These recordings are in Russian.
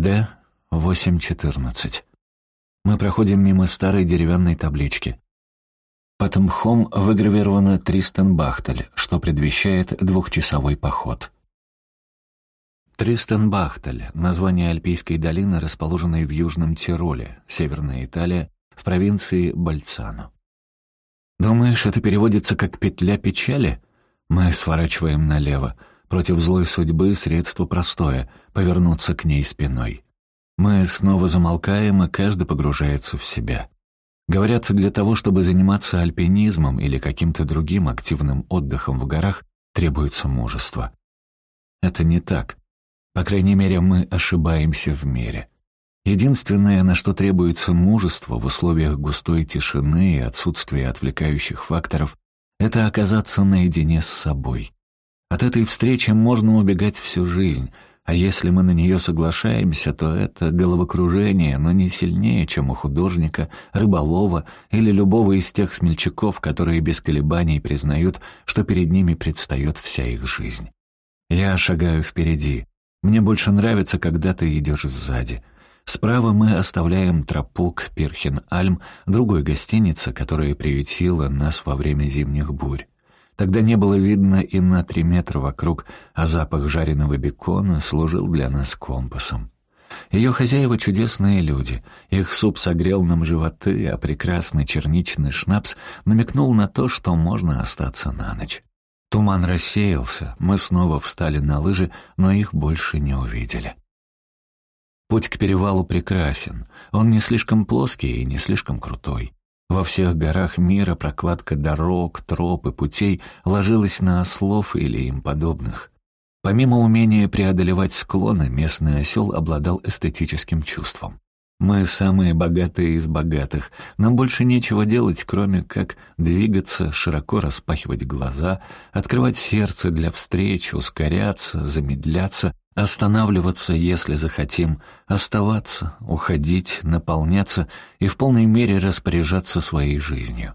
Д. 8.14. Мы проходим мимо старой деревянной таблички. Под мхом выгравировано Тристенбахтель, что предвещает двухчасовой поход. Тристенбахтель — название Альпийской долины, расположенной в Южном Тироле, Северная Италия, в провинции Бальцано. Думаешь, это переводится как «петля печали»? Мы сворачиваем налево. Против злой судьбы средство простое — повернуться к ней спиной. Мы снова замолкаем, и каждый погружается в себя. Говорят, для того, чтобы заниматься альпинизмом или каким-то другим активным отдыхом в горах, требуется мужество. Это не так. По крайней мере, мы ошибаемся в мере. Единственное, на что требуется мужество в условиях густой тишины и отсутствия отвлекающих факторов, это оказаться наедине с собой. От этой встречи можно убегать всю жизнь, а если мы на нее соглашаемся, то это головокружение, но не сильнее, чем у художника, рыболова или любого из тех смельчаков, которые без колебаний признают, что перед ними предстает вся их жизнь. Я шагаю впереди. Мне больше нравится, когда ты идешь сзади. Справа мы оставляем тропу к Пирхен-Альм, другой гостинице, которая приютила нас во время зимних бурь. Тогда не было видно и на три метра вокруг, а запах жареного бекона служил для нас компасом. Ее хозяева — чудесные люди. Их суп согрел нам животы, а прекрасный черничный шнапс намекнул на то, что можно остаться на ночь. Туман рассеялся, мы снова встали на лыжи, но их больше не увидели. Путь к перевалу прекрасен. Он не слишком плоский и не слишком крутой. Во всех горах мира прокладка дорог, троп и путей ложилась на ослов или им подобных. Помимо умения преодолевать склоны, местный осел обладал эстетическим чувством. Мы самые богатые из богатых. Нам больше нечего делать, кроме как двигаться, широко распахивать глаза, открывать сердце для встреч, ускоряться, замедляться Останавливаться, если захотим, оставаться, уходить, наполняться и в полной мере распоряжаться своей жизнью.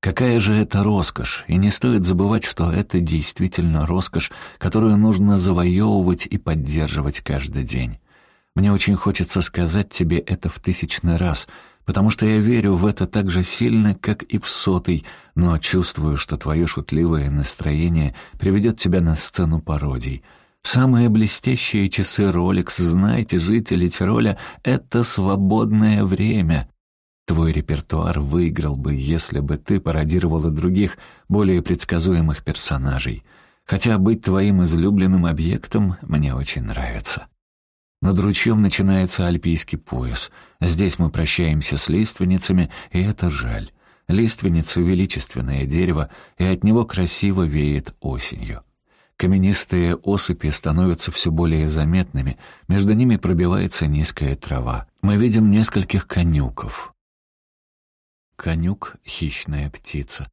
Какая же это роскошь, и не стоит забывать, что это действительно роскошь, которую нужно завоевывать и поддерживать каждый день. Мне очень хочется сказать тебе это в тысячный раз, потому что я верю в это так же сильно, как и в сотый, но чувствую, что твое шутливое настроение приведет тебя на сцену пародий — Самые блестящие часы Rolex, знаете, жители Тироля, это свободное время. Твой репертуар выиграл бы, если бы ты пародировала других, более предсказуемых персонажей. Хотя быть твоим излюбленным объектом мне очень нравится. Над ручьем начинается альпийский пояс. Здесь мы прощаемся с лиственницами, и это жаль. Лиственница — величественное дерево, и от него красиво веет осенью. Каменистые осыпи становятся все более заметными, между ними пробивается низкая трава. Мы видим нескольких конюков. Конюк — хищная птица.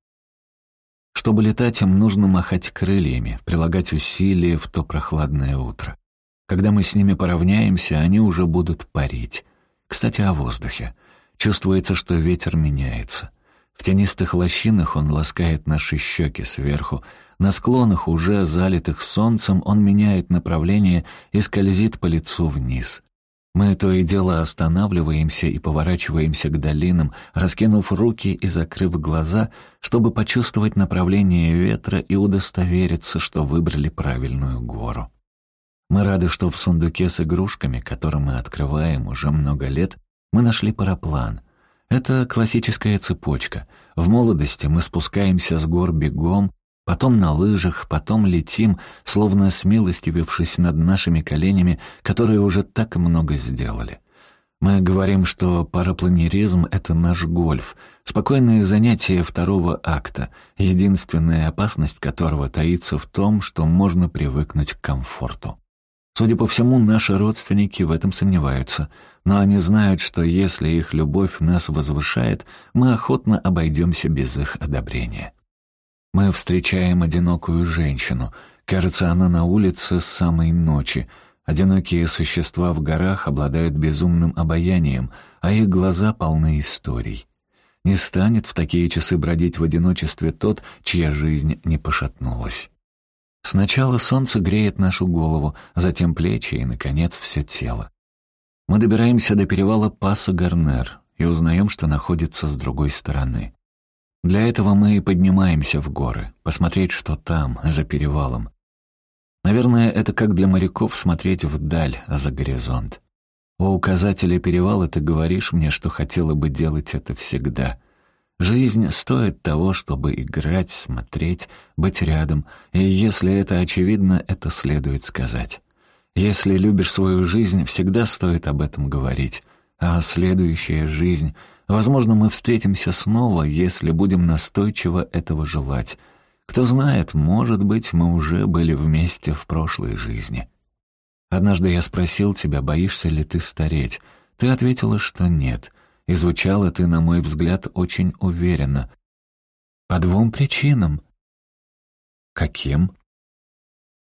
Чтобы летать, им нужно махать крыльями, прилагать усилия в то прохладное утро. Когда мы с ними поравняемся, они уже будут парить. Кстати, о воздухе. Чувствуется, что ветер меняется. В тенистых лощинах он ласкает наши щеки сверху, на склонах, уже залитых солнцем, он меняет направление и скользит по лицу вниз. Мы то и дело останавливаемся и поворачиваемся к долинам, раскинув руки и закрыв глаза, чтобы почувствовать направление ветра и удостовериться, что выбрали правильную гору. Мы рады, что в сундуке с игрушками, который мы открываем уже много лет, мы нашли параплан. Это классическая цепочка. В молодости мы спускаемся с гор бегом, Потом на лыжах, потом летим, словно смилостивившись над нашими коленями, которые уже так много сделали. Мы говорим, что парапланеризм — это наш гольф, спокойное занятие второго акта, единственная опасность которого таится в том, что можно привыкнуть к комфорту. Судя по всему, наши родственники в этом сомневаются, но они знают, что если их любовь нас возвышает, мы охотно обойдемся без их одобрения. Мы встречаем одинокую женщину. Кажется, она на улице с самой ночи. Одинокие существа в горах обладают безумным обаянием, а их глаза полны историй. Не станет в такие часы бродить в одиночестве тот, чья жизнь не пошатнулась. Сначала солнце греет нашу голову, затем плечи и, наконец, все тело. Мы добираемся до перевала Паса Гарнер и узнаем, что находится с другой стороны. Для этого мы и поднимаемся в горы, посмотреть, что там, за перевалом. Наверное, это как для моряков смотреть вдаль, за горизонт. У указателя перевала ты говоришь мне, что хотела бы делать это всегда. Жизнь стоит того, чтобы играть, смотреть, быть рядом, и если это очевидно, это следует сказать. Если любишь свою жизнь, всегда стоит об этом говорить. А следующая жизнь... Возможно, мы встретимся снова, если будем настойчиво этого желать. Кто знает, может быть, мы уже были вместе в прошлой жизни. Однажды я спросил тебя, боишься ли ты стареть. Ты ответила, что нет. И звучало ты, на мой взгляд, очень уверенно. По двум причинам. Каким?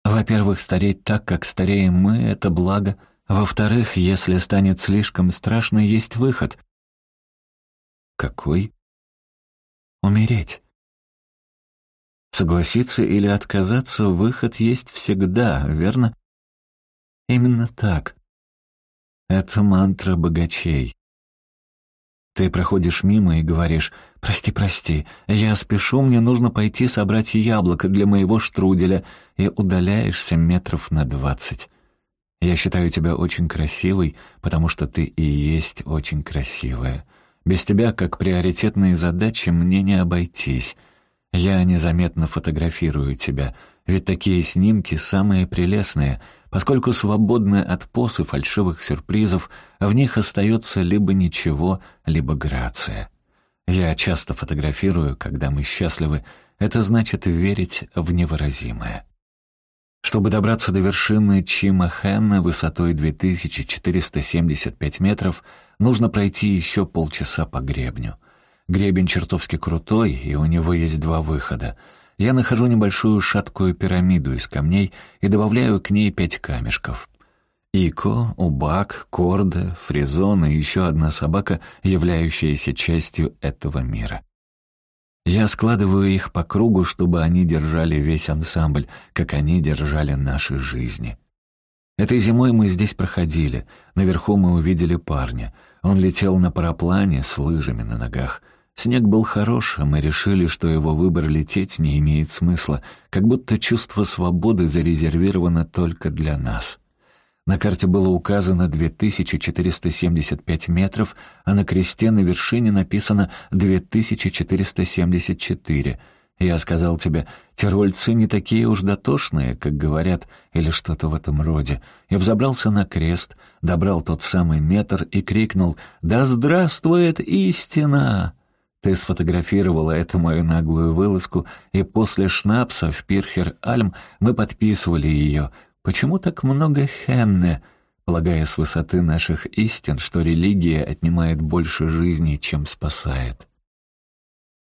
Во-первых, стареть так, как стареем мы, — это благо. Во-вторых, если станет слишком страшно, есть выход. Какой? Умереть. Согласиться или отказаться, выход есть всегда, верно? Именно так. Это мантра богачей. Ты проходишь мимо и говоришь «Прости, прости, я спешу, мне нужно пойти собрать яблоко для моего штруделя», и удаляешься метров на двадцать. Я считаю тебя очень красивой, потому что ты и есть очень красивая. Без тебя, как приоритетные задачи, мне не обойтись. Я незаметно фотографирую тебя, ведь такие снимки самые прелестные — поскольку свободны от поз и фальшивых сюрпризов, в них остается либо ничего, либо грация. Я часто фотографирую, когда мы счастливы, это значит верить в невыразимое. Чтобы добраться до вершины Чимахена высотой 2475 метров, нужно пройти еще полчаса по гребню. Гребень чертовски крутой, и у него есть два выхода — я нахожу небольшую шаткую пирамиду из камней и добавляю к ней пять камешков. Ико, Убак, Корда, Фризон и еще одна собака, являющаяся частью этого мира. Я складываю их по кругу, чтобы они держали весь ансамбль, как они держали наши жизни. Этой зимой мы здесь проходили. Наверху мы увидели парня. Он летел на параплане с лыжами на ногах — Снег был хорош, а мы решили, что его выбор лететь не имеет смысла, как будто чувство свободы зарезервировано только для нас. На карте было указано 2475 метров, а на кресте на вершине написано 2474. Я сказал тебе, тирольцы не такие уж дотошные, как говорят, или что-то в этом роде. И взобрался на крест, добрал тот самый метр и крикнул «Да здравствует истина!» Ты сфотографировала эту мою наглую вылазку, и после шнапса в Пирхер-Альм мы подписывали ее. Почему так много Хенне? Полагая с высоты наших истин, что религия отнимает больше жизней, чем спасает.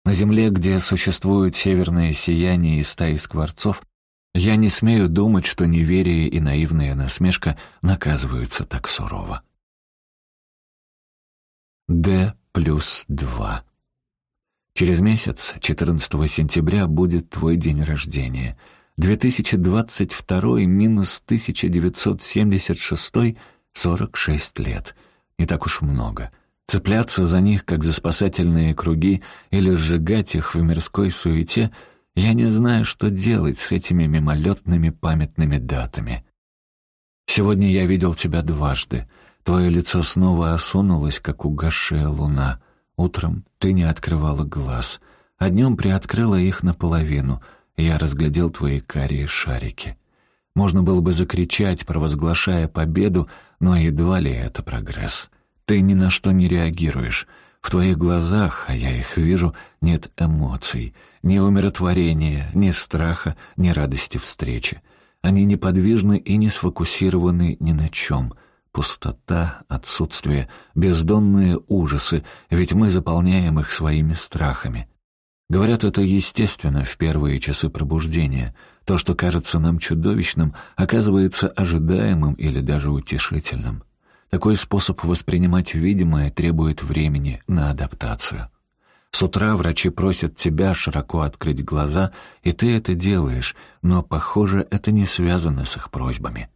На земле, где существует северное сияние и стаи скворцов, я не смею думать, что неверие и наивная насмешка наказываются так сурово. Д плюс два. Через месяц, 14 сентября, будет твой день рождения. 2022 минус 1976 — 46 лет. Не так уж много. Цепляться за них, как за спасательные круги, или сжигать их в мирской суете — я не знаю, что делать с этими мимолетными памятными датами. Сегодня я видел тебя дважды. Твое лицо снова осунулось, как угасшая луна — Утром ты не открывала глаз, а днем приоткрыла их наполовину. Я разглядел твои карие шарики. Можно было бы закричать, провозглашая победу, но едва ли это прогресс. Ты ни на что не реагируешь. В твоих глазах, а я их вижу, нет эмоций, ни умиротворения, ни страха, ни радости встречи. Они неподвижны и не сфокусированы ни на чем — Пустота, отсутствие, бездонные ужасы, ведь мы заполняем их своими страхами. Говорят, это естественно в первые часы пробуждения. То, что кажется нам чудовищным, оказывается ожидаемым или даже утешительным. Такой способ воспринимать видимое требует времени на адаптацию. С утра врачи просят тебя широко открыть глаза, и ты это делаешь, но, похоже, это не связано с их просьбами.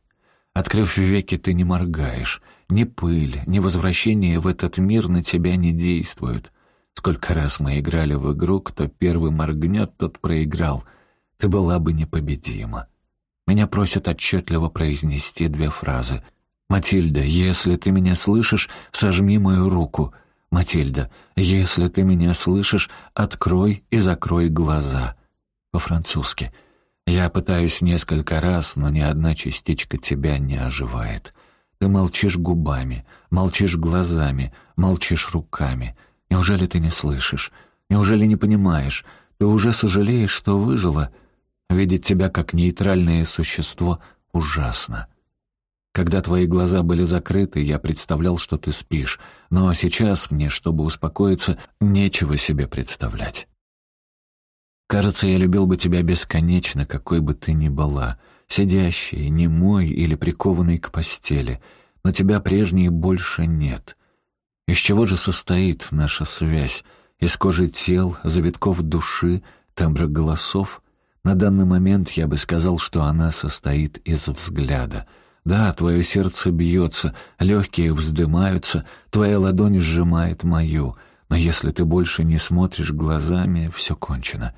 Открыв веки, ты не моргаешь. Ни пыль, ни возвращение в этот мир на тебя не действуют. Сколько раз мы играли в игру, кто первый моргнет, тот проиграл. Ты была бы непобедима. Меня просят отчетливо произнести две фразы. «Матильда, если ты меня слышишь, сожми мою руку». «Матильда, если ты меня слышишь, открой и закрой глаза». По-французски. Я пытаюсь несколько раз, но ни одна частичка тебя не оживает. Ты молчишь губами, молчишь глазами, молчишь руками. Неужели ты не слышишь? Неужели не понимаешь? Ты уже сожалеешь, что выжила? Видеть тебя как нейтральное существо ужасно. Когда твои глаза были закрыты, я представлял, что ты спишь, но сейчас мне, чтобы успокоиться, нечего себе представлять. Кажется, я любил бы тебя бесконечно, какой бы ты ни была, сидящей, немой или прикованной к постели, но тебя прежней больше нет. Из чего же состоит наша связь? Из кожи тел, завитков души, тембра голосов? На данный момент я бы сказал, что она состоит из взгляда. Да, твое сердце бьется, легкие вздымаются, твоя ладонь сжимает мою, но если ты больше не смотришь глазами, все кончено.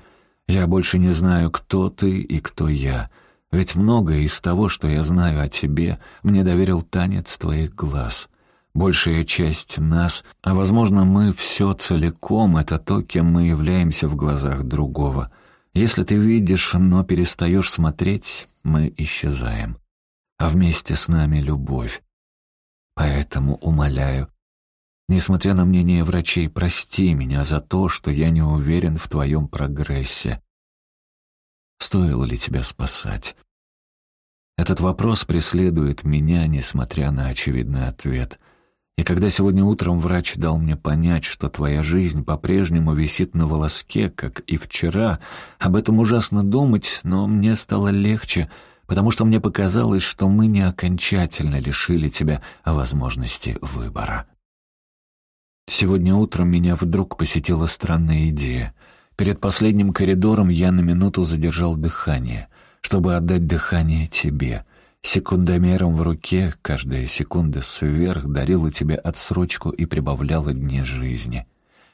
Я больше не знаю, кто ты и кто я. Ведь многое из того, что я знаю о тебе, мне доверил танец твоих глаз. Большая часть нас, а, возможно, мы все целиком — это то, кем мы являемся в глазах другого. Если ты видишь, но перестаешь смотреть, мы исчезаем. А вместе с нами любовь. Поэтому умоляю, Несмотря на мнение врачей, прости меня за то, что я не уверен в твоем прогрессе. Стоило ли тебя спасать? Этот вопрос преследует меня, несмотря на очевидный ответ. И когда сегодня утром врач дал мне понять, что твоя жизнь по-прежнему висит на волоске, как и вчера, об этом ужасно думать, но мне стало легче, потому что мне показалось, что мы не окончательно лишили тебя возможности выбора. Сегодня утром меня вдруг посетила странная идея. Перед последним коридором я на минуту задержал дыхание, чтобы отдать дыхание тебе. Секундомером в руке каждая секунда сверх дарила тебе отсрочку и прибавляла дни жизни.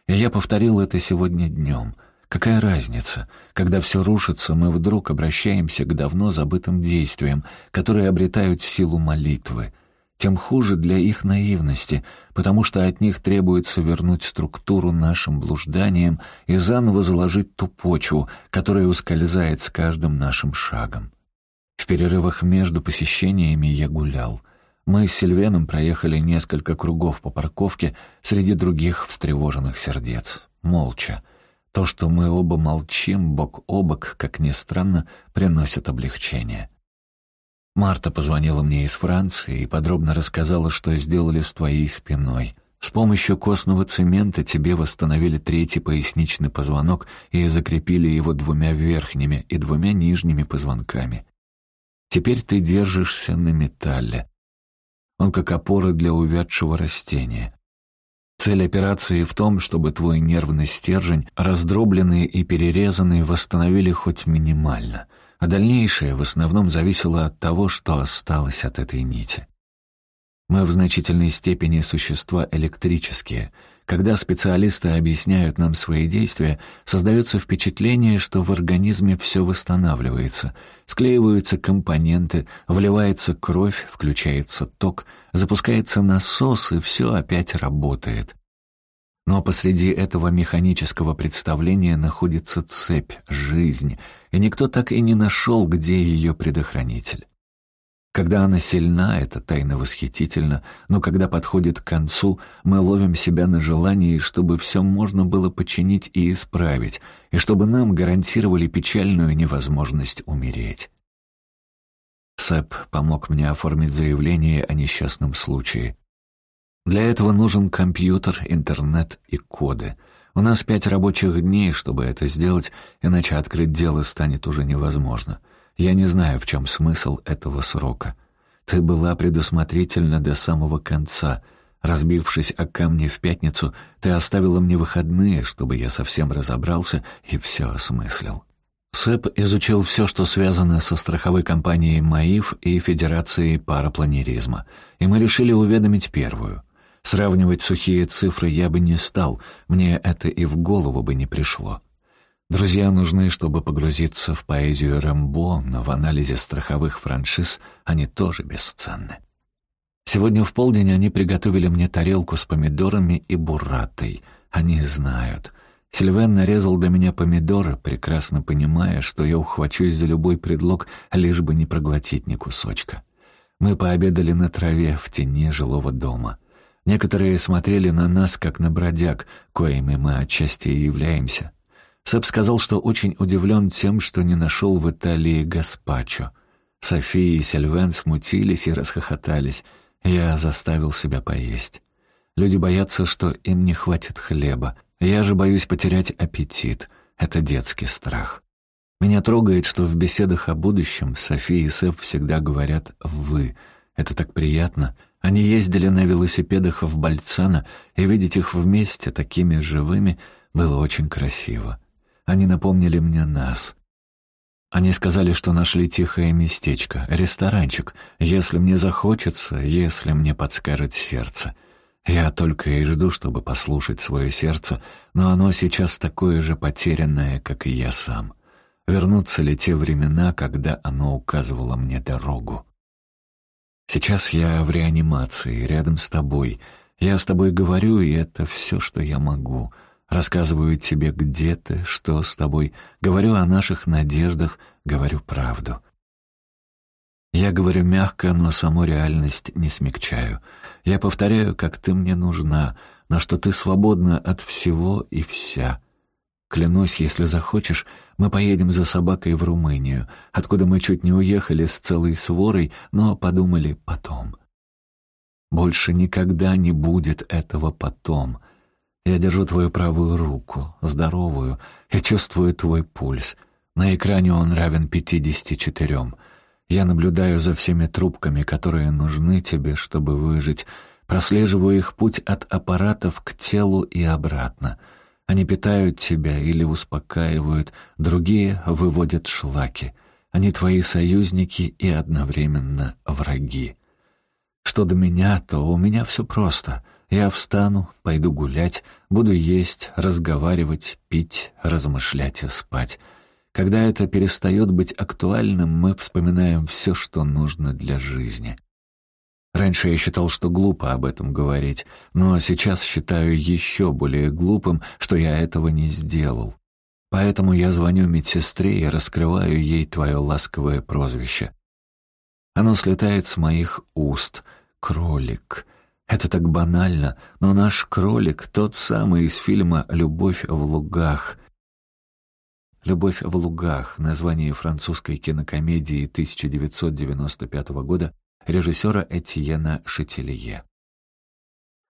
И я повторил это сегодня днем. Какая разница? Когда все рушится, мы вдруг обращаемся к давно забытым действиям, которые обретают силу молитвы — тем хуже для их наивности, потому что от них требуется вернуть структуру нашим блужданиям и заново заложить ту почву, которая ускользает с каждым нашим шагом. В перерывах между посещениями я гулял. Мы с Сильвеном проехали несколько кругов по парковке среди других встревоженных сердец. Молча. То, что мы оба молчим бок о бок, как ни странно, приносит облегчение. Марта позвонила мне из Франции и подробно рассказала, что сделали с твоей спиной. С помощью костного цемента тебе восстановили третий поясничный позвонок и закрепили его двумя верхними и двумя нижними позвонками. Теперь ты держишься на металле. Он как опора для увядшего растения. Цель операции в том, чтобы твой нервный стержень, раздробленный и перерезанный, восстановили хоть минимально — а дальнейшее в основном зависело от того, что осталось от этой нити. Мы в значительной степени существа электрические. Когда специалисты объясняют нам свои действия, создается впечатление, что в организме все восстанавливается, склеиваются компоненты, вливается кровь, включается ток, запускается насос, и все опять работает. Но посреди этого механического представления находится цепь, жизнь, и никто так и не нашел, где ее предохранитель. Когда она сильна, это тайна восхитительно, но когда подходит к концу, мы ловим себя на желании, чтобы все можно было починить и исправить, и чтобы нам гарантировали печальную невозможность умереть. Сэп помог мне оформить заявление о несчастном случае. Для этого нужен компьютер, интернет и коды. У нас пять рабочих дней, чтобы это сделать, иначе открыть дело станет уже невозможно. Я не знаю, в чем смысл этого срока. Ты была предусмотрительна до самого конца. Разбившись о камни в пятницу, ты оставила мне выходные, чтобы я совсем разобрался и все осмыслил. Сэп изучил все, что связано со страховой компанией «Маиф» и Федерацией парапланеризма, и мы решили уведомить первую. Сравнивать сухие цифры я бы не стал, мне это и в голову бы не пришло. Друзья нужны, чтобы погрузиться в поэзию Рэмбо, но в анализе страховых франшиз они тоже бесценны. Сегодня в полдень они приготовили мне тарелку с помидорами и бурратой. Они знают. Сильвен нарезал для меня помидоры, прекрасно понимая, что я ухвачусь за любой предлог, лишь бы не проглотить ни кусочка. Мы пообедали на траве в тени жилого дома. Некоторые смотрели на нас, как на бродяг, коими мы отчасти и являемся. Сэп сказал, что очень удивлен тем, что не нашел в Италии гаспачо. София и Сильвен смутились и расхохотались. Я заставил себя поесть. Люди боятся, что им не хватит хлеба. Я же боюсь потерять аппетит. Это детский страх. Меня трогает, что в беседах о будущем София и Сэп всегда говорят «вы». Это так приятно. Они ездили на велосипедах в Бальцано, и видеть их вместе, такими живыми, было очень красиво. Они напомнили мне нас. Они сказали, что нашли тихое местечко, ресторанчик, если мне захочется, если мне подскажет сердце. Я только и жду, чтобы послушать свое сердце, но оно сейчас такое же потерянное, как и я сам. Вернутся ли те времена, когда оно указывало мне дорогу? Сейчас я в реанимации, рядом с тобой. Я с тобой говорю, и это все, что я могу — Рассказываю тебе, где ты, что с тобой. Говорю о наших надеждах, говорю правду. Я говорю мягко, но саму реальность не смягчаю. Я повторяю, как ты мне нужна, но что ты свободна от всего и вся. Клянусь, если захочешь, мы поедем за собакой в Румынию, откуда мы чуть не уехали с целой сворой, но подумали потом. Больше никогда не будет этого потом — я держу твою правую руку, здоровую. Я чувствую твой пульс. На экране он равен пятидесяти четырем. Я наблюдаю за всеми трубками, которые нужны тебе, чтобы выжить. Прослеживаю их путь от аппаратов к телу и обратно. Они питают тебя или успокаивают, другие выводят шлаки. Они твои союзники и одновременно враги. Что до меня, то у меня все просто — я встану, пойду гулять, буду есть, разговаривать, пить, размышлять и спать. Когда это перестает быть актуальным, мы вспоминаем все, что нужно для жизни. Раньше я считал, что глупо об этом говорить, но сейчас считаю еще более глупым, что я этого не сделал. Поэтому я звоню медсестре и раскрываю ей твое ласковое прозвище. Оно слетает с моих уст — кролик — это так банально, но наш кролик — тот самый из фильма «Любовь в лугах». «Любовь в лугах» — название французской кинокомедии 1995 года режиссера Этьена Шетилье.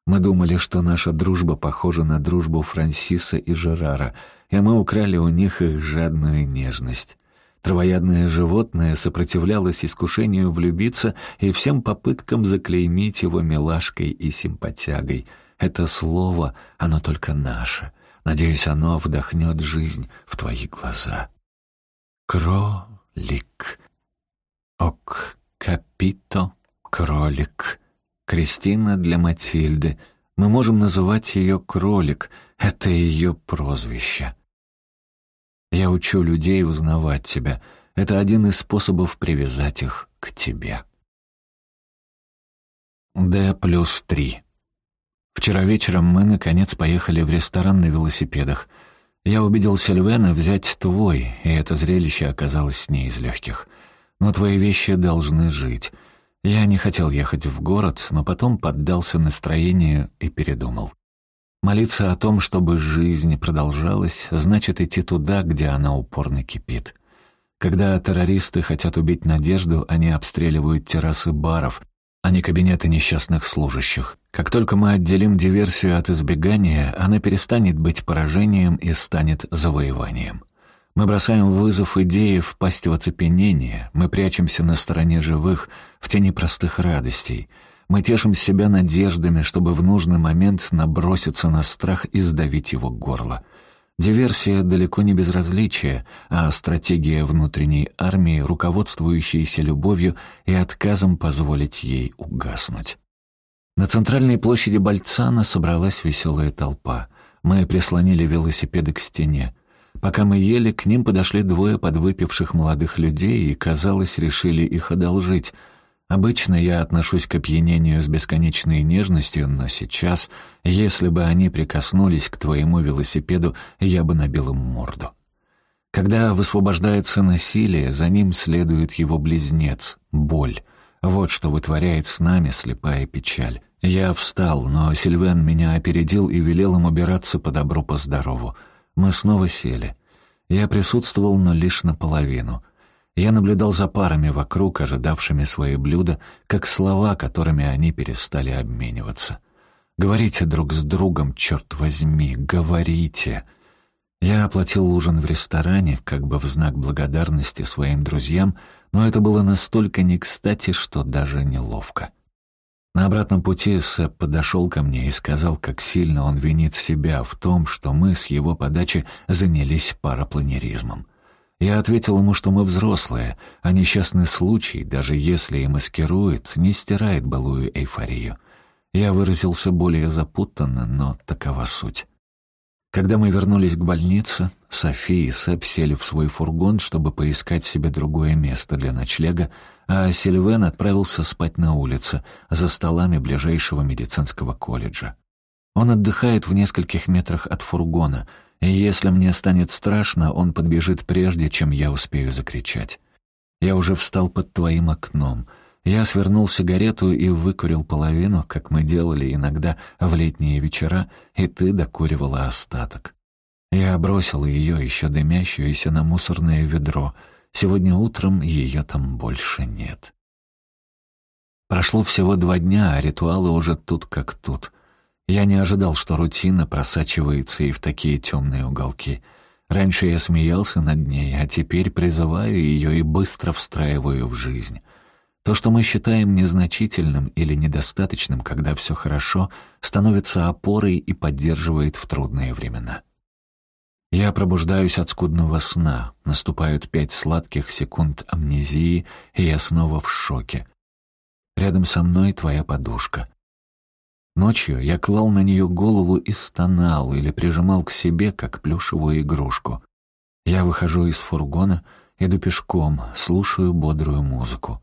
Мы думали, что наша дружба похожа на дружбу Франсиса и Жерара, и мы украли у них их жадную нежность. Травоядное животное сопротивлялось искушению влюбиться и всем попыткам заклеймить его милашкой и симпатягой. Это слово, оно только наше. Надеюсь, оно вдохнет жизнь в твои глаза. Кролик. Ок, капито, кролик. Кристина для Матильды. Мы можем называть ее кролик. Это ее прозвище. Я учу людей узнавать тебя. Это один из способов привязать их к тебе. Д плюс три. Вчера вечером мы, наконец, поехали в ресторан на велосипедах. Я убедил Сильвена взять твой, и это зрелище оказалось не из легких. Но твои вещи должны жить. Я не хотел ехать в город, но потом поддался настроению и передумал. Молиться о том, чтобы жизнь продолжалась, значит идти туда, где она упорно кипит. Когда террористы хотят убить надежду, они обстреливают террасы баров, а не кабинеты несчастных служащих. Как только мы отделим диверсию от избегания, она перестанет быть поражением и станет завоеванием. Мы бросаем вызов идее впасть в оцепенение, мы прячемся на стороне живых, в тени простых радостей — мы тешим себя надеждами, чтобы в нужный момент наброситься на страх и сдавить его горло. Диверсия далеко не безразличие, а стратегия внутренней армии, руководствующейся любовью и отказом позволить ей угаснуть. На центральной площади Бальцана собралась веселая толпа. Мы прислонили велосипеды к стене. Пока мы ели, к ним подошли двое подвыпивших молодых людей и, казалось, решили их одолжить — Обычно я отношусь к опьянению с бесконечной нежностью, но сейчас, если бы они прикоснулись к твоему велосипеду, я бы набил им морду. Когда высвобождается насилие, за ним следует его близнец — боль. Вот что вытворяет с нами слепая печаль. Я встал, но Сильвен меня опередил и велел им убираться по добру, по здорову. Мы снова сели. Я присутствовал, но лишь наполовину — я наблюдал за парами вокруг, ожидавшими свои блюда, как слова, которыми они перестали обмениваться. «Говорите друг с другом, черт возьми, говорите!» Я оплатил ужин в ресторане, как бы в знак благодарности своим друзьям, но это было настолько не кстати, что даже неловко. На обратном пути Сэп подошел ко мне и сказал, как сильно он винит себя в том, что мы с его подачи занялись парапланеризмом. Я ответил ему, что мы взрослые, а несчастный случай, даже если и маскирует, не стирает былую эйфорию. Я выразился более запутанно, но такова суть. Когда мы вернулись к больнице, Софи и Сэп сели в свой фургон, чтобы поискать себе другое место для ночлега, а Сильвен отправился спать на улице, за столами ближайшего медицинского колледжа. Он отдыхает в нескольких метрах от фургона — если мне станет страшно, он подбежит прежде, чем я успею закричать. Я уже встал под твоим окном. Я свернул сигарету и выкурил половину, как мы делали иногда в летние вечера, и ты докуривала остаток. Я бросил ее, еще дымящуюся, на мусорное ведро. Сегодня утром ее там больше нет. Прошло всего два дня, а ритуалы уже тут как тут — я не ожидал, что рутина просачивается и в такие темные уголки. Раньше я смеялся над ней, а теперь призываю ее и быстро встраиваю в жизнь. То, что мы считаем незначительным или недостаточным, когда все хорошо, становится опорой и поддерживает в трудные времена. Я пробуждаюсь от скудного сна, наступают пять сладких секунд амнезии, и я снова в шоке. Рядом со мной твоя подушка. Ночью я клал на нее голову и стонал или прижимал к себе, как плюшевую игрушку. Я выхожу из фургона, иду пешком, слушаю бодрую музыку.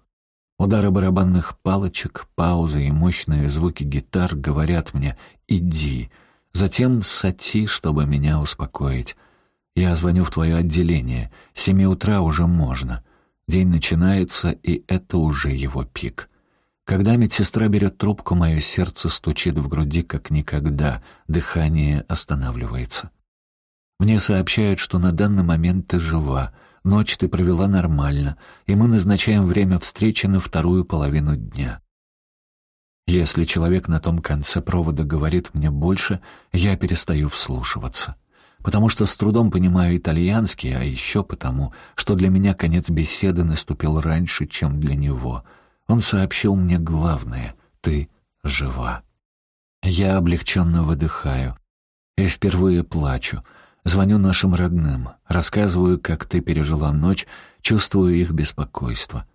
Удары барабанных палочек, паузы и мощные звуки гитар говорят мне «иди». Затем сати, чтобы меня успокоить. Я звоню в твое отделение. Семи утра уже можно. День начинается, и это уже его пик. Когда медсестра берет трубку, мое сердце стучит в груди как никогда, дыхание останавливается. Мне сообщают, что на данный момент ты жива, ночь ты провела нормально, и мы назначаем время встречи на вторую половину дня. Если человек на том конце провода говорит мне больше, я перестаю вслушиваться. Потому что с трудом понимаю итальянский, а еще потому, что для меня конец беседы наступил раньше, чем для него — он сообщил мне главное — ты жива. Я облегченно выдыхаю и впервые плачу. Звоню нашим родным, рассказываю, как ты пережила ночь, чувствую их беспокойство.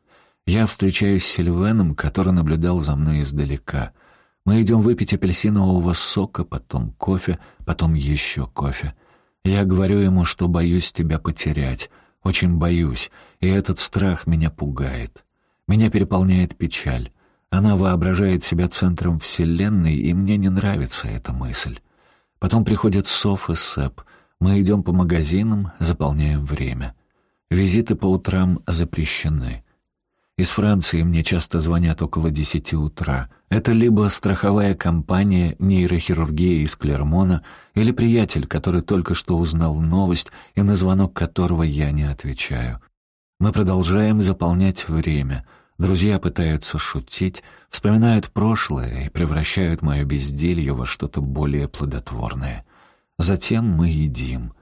Я встречаюсь с Сильвеном, который наблюдал за мной издалека. Мы идем выпить апельсинового сока, потом кофе, потом еще кофе. Я говорю ему, что боюсь тебя потерять, очень боюсь, и этот страх меня пугает. Меня переполняет печаль. Она воображает себя центром Вселенной, и мне не нравится эта мысль. Потом приходят Соф и Сэп. Мы идем по магазинам, заполняем время. Визиты по утрам запрещены. Из Франции мне часто звонят около десяти утра. Это либо страховая компания нейрохирургии из Клермона, или приятель, который только что узнал новость и на звонок которого я не отвечаю. Мы продолжаем заполнять время. Друзья пытаются шутить, вспоминают прошлое и превращают мое безделье во что-то более плодотворное. Затем мы едим.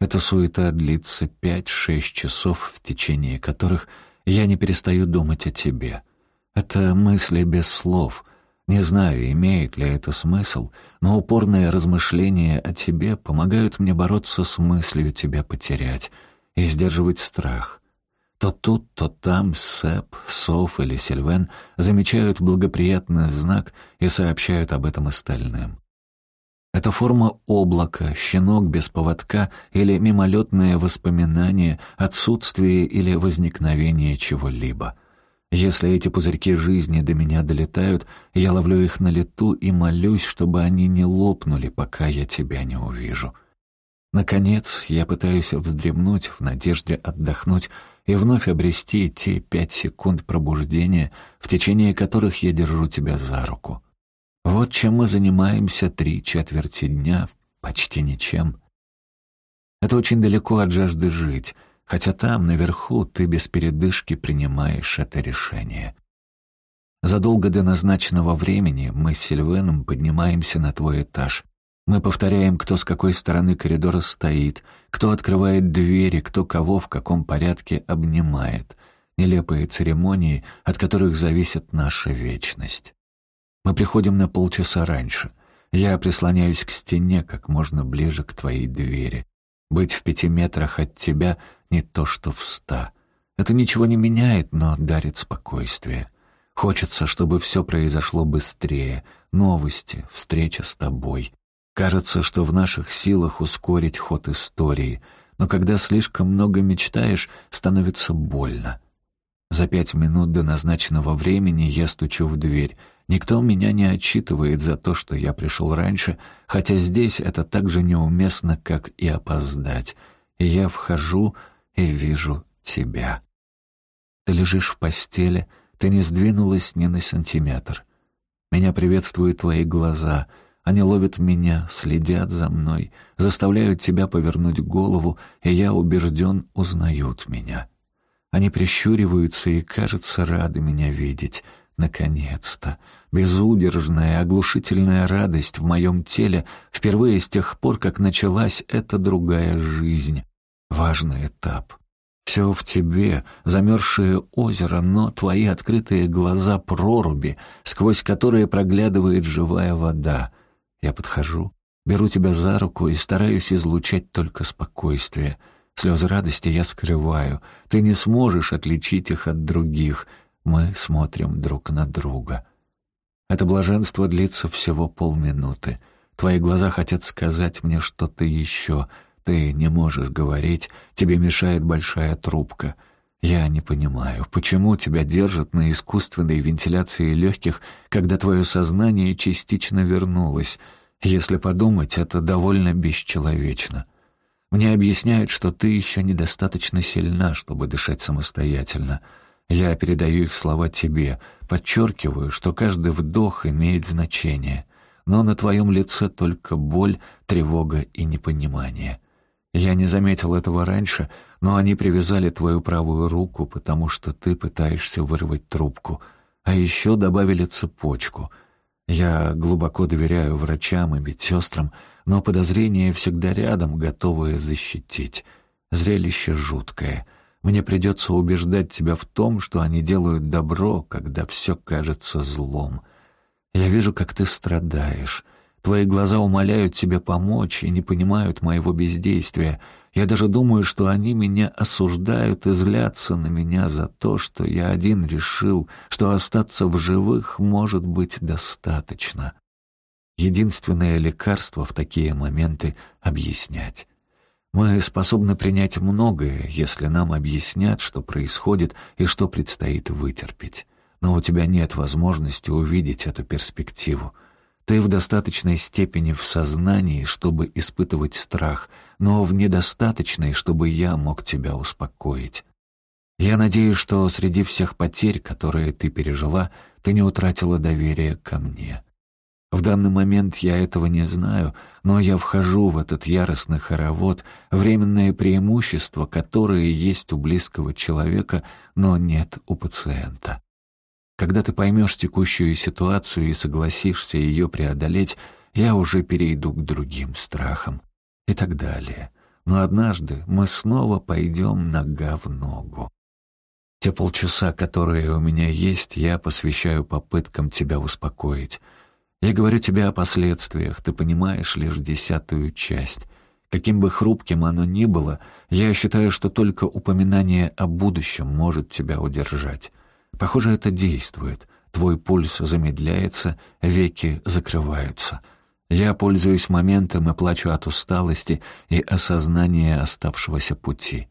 Эта суета длится пять-шесть часов, в течение которых я не перестаю думать о тебе. Это мысли без слов. Не знаю, имеет ли это смысл, но упорные размышления о тебе помогают мне бороться с мыслью тебя потерять и сдерживать страх. То тут, то там Сэп, Соф или Сильвен замечают благоприятный знак и сообщают об этом остальным. Это форма облака, щенок без поводка или мимолетное воспоминание, отсутствие или возникновение чего-либо. Если эти пузырьки жизни до меня долетают, я ловлю их на лету и молюсь, чтобы они не лопнули, пока я тебя не увижу. Наконец, я пытаюсь вздремнуть в надежде отдохнуть и вновь обрести те пять секунд пробуждения, в течение которых я держу тебя за руку. Вот чем мы занимаемся три четверти дня, почти ничем. Это очень далеко от жажды жить, хотя там, наверху, ты без передышки принимаешь это решение. Задолго до назначенного времени мы с Сильвеном поднимаемся на твой этаж. Мы повторяем, кто с какой стороны коридора стоит, кто открывает двери, кто кого в каком порядке обнимает. Нелепые церемонии, от которых зависит наша вечность. Мы приходим на полчаса раньше. Я прислоняюсь к стене как можно ближе к твоей двери. Быть в пяти метрах от тебя не то что в ста. Это ничего не меняет, но дарит спокойствие. Хочется, чтобы все произошло быстрее. Новости, встреча с тобой. Кажется, что в наших силах ускорить ход истории. Но когда слишком много мечтаешь, становится больно. За пять минут до назначенного времени я стучу в дверь. Никто меня не отчитывает за то, что я пришел раньше, хотя здесь это так же неуместно, как и опоздать. И я вхожу и вижу тебя. Ты лежишь в постели, ты не сдвинулась ни на сантиметр. Меня приветствуют твои глаза. Они ловят меня, следят за мной, заставляют тебя повернуть голову, и я убежден, узнают меня. Они прищуриваются и, кажется, рады меня видеть. Наконец-то! Безудержная, оглушительная радость в моем теле впервые с тех пор, как началась эта другая жизнь. Важный этап. Все в тебе, замерзшее озеро, но твои открытые глаза проруби, сквозь которые проглядывает живая вода. Я подхожу, беру тебя за руку и стараюсь излучать только спокойствие. Слезы радости я скрываю. Ты не сможешь отличить их от других. Мы смотрим друг на друга. Это блаженство длится всего полминуты. Твои глаза хотят сказать мне что-то еще. Ты не можешь говорить, тебе мешает большая трубка. Я не понимаю, почему тебя держат на искусственной вентиляции легких, когда твое сознание частично вернулось. Если подумать, это довольно бесчеловечно. Мне объясняют, что ты еще недостаточно сильна, чтобы дышать самостоятельно. Я передаю их слова тебе, подчеркиваю, что каждый вдох имеет значение, но на твоем лице только боль, тревога и непонимание. Я не заметил этого раньше, но они привязали твою правую руку, потому что ты пытаешься вырвать трубку, а еще добавили цепочку. Я глубоко доверяю врачам и медсестрам, но подозрения всегда рядом, готовые защитить. Зрелище жуткое — мне придется убеждать тебя в том, что они делают добро, когда все кажется злом. Я вижу, как ты страдаешь. Твои глаза умоляют тебе помочь и не понимают моего бездействия. Я даже думаю, что они меня осуждают и злятся на меня за то, что я один решил, что остаться в живых может быть достаточно. Единственное лекарство в такие моменты — объяснять. Мы способны принять многое, если нам объяснят, что происходит и что предстоит вытерпеть. Но у тебя нет возможности увидеть эту перспективу. Ты в достаточной степени в сознании, чтобы испытывать страх, но в недостаточной, чтобы я мог тебя успокоить. Я надеюсь, что среди всех потерь, которые ты пережила, ты не утратила доверия ко мне. В данный момент я этого не знаю, но я вхожу в этот яростный хоровод, временное преимущество, которое есть у близкого человека, но нет у пациента. Когда ты поймешь текущую ситуацию и согласишься ее преодолеть, я уже перейду к другим страхам и так далее. Но однажды мы снова пойдем нога в ногу. Те полчаса, которые у меня есть, я посвящаю попыткам тебя успокоить. Я говорю тебе о последствиях, ты понимаешь лишь десятую часть. Каким бы хрупким оно ни было, я считаю, что только упоминание о будущем может тебя удержать. Похоже, это действует. Твой пульс замедляется, веки закрываются. Я пользуюсь моментом и плачу от усталости и осознания оставшегося пути.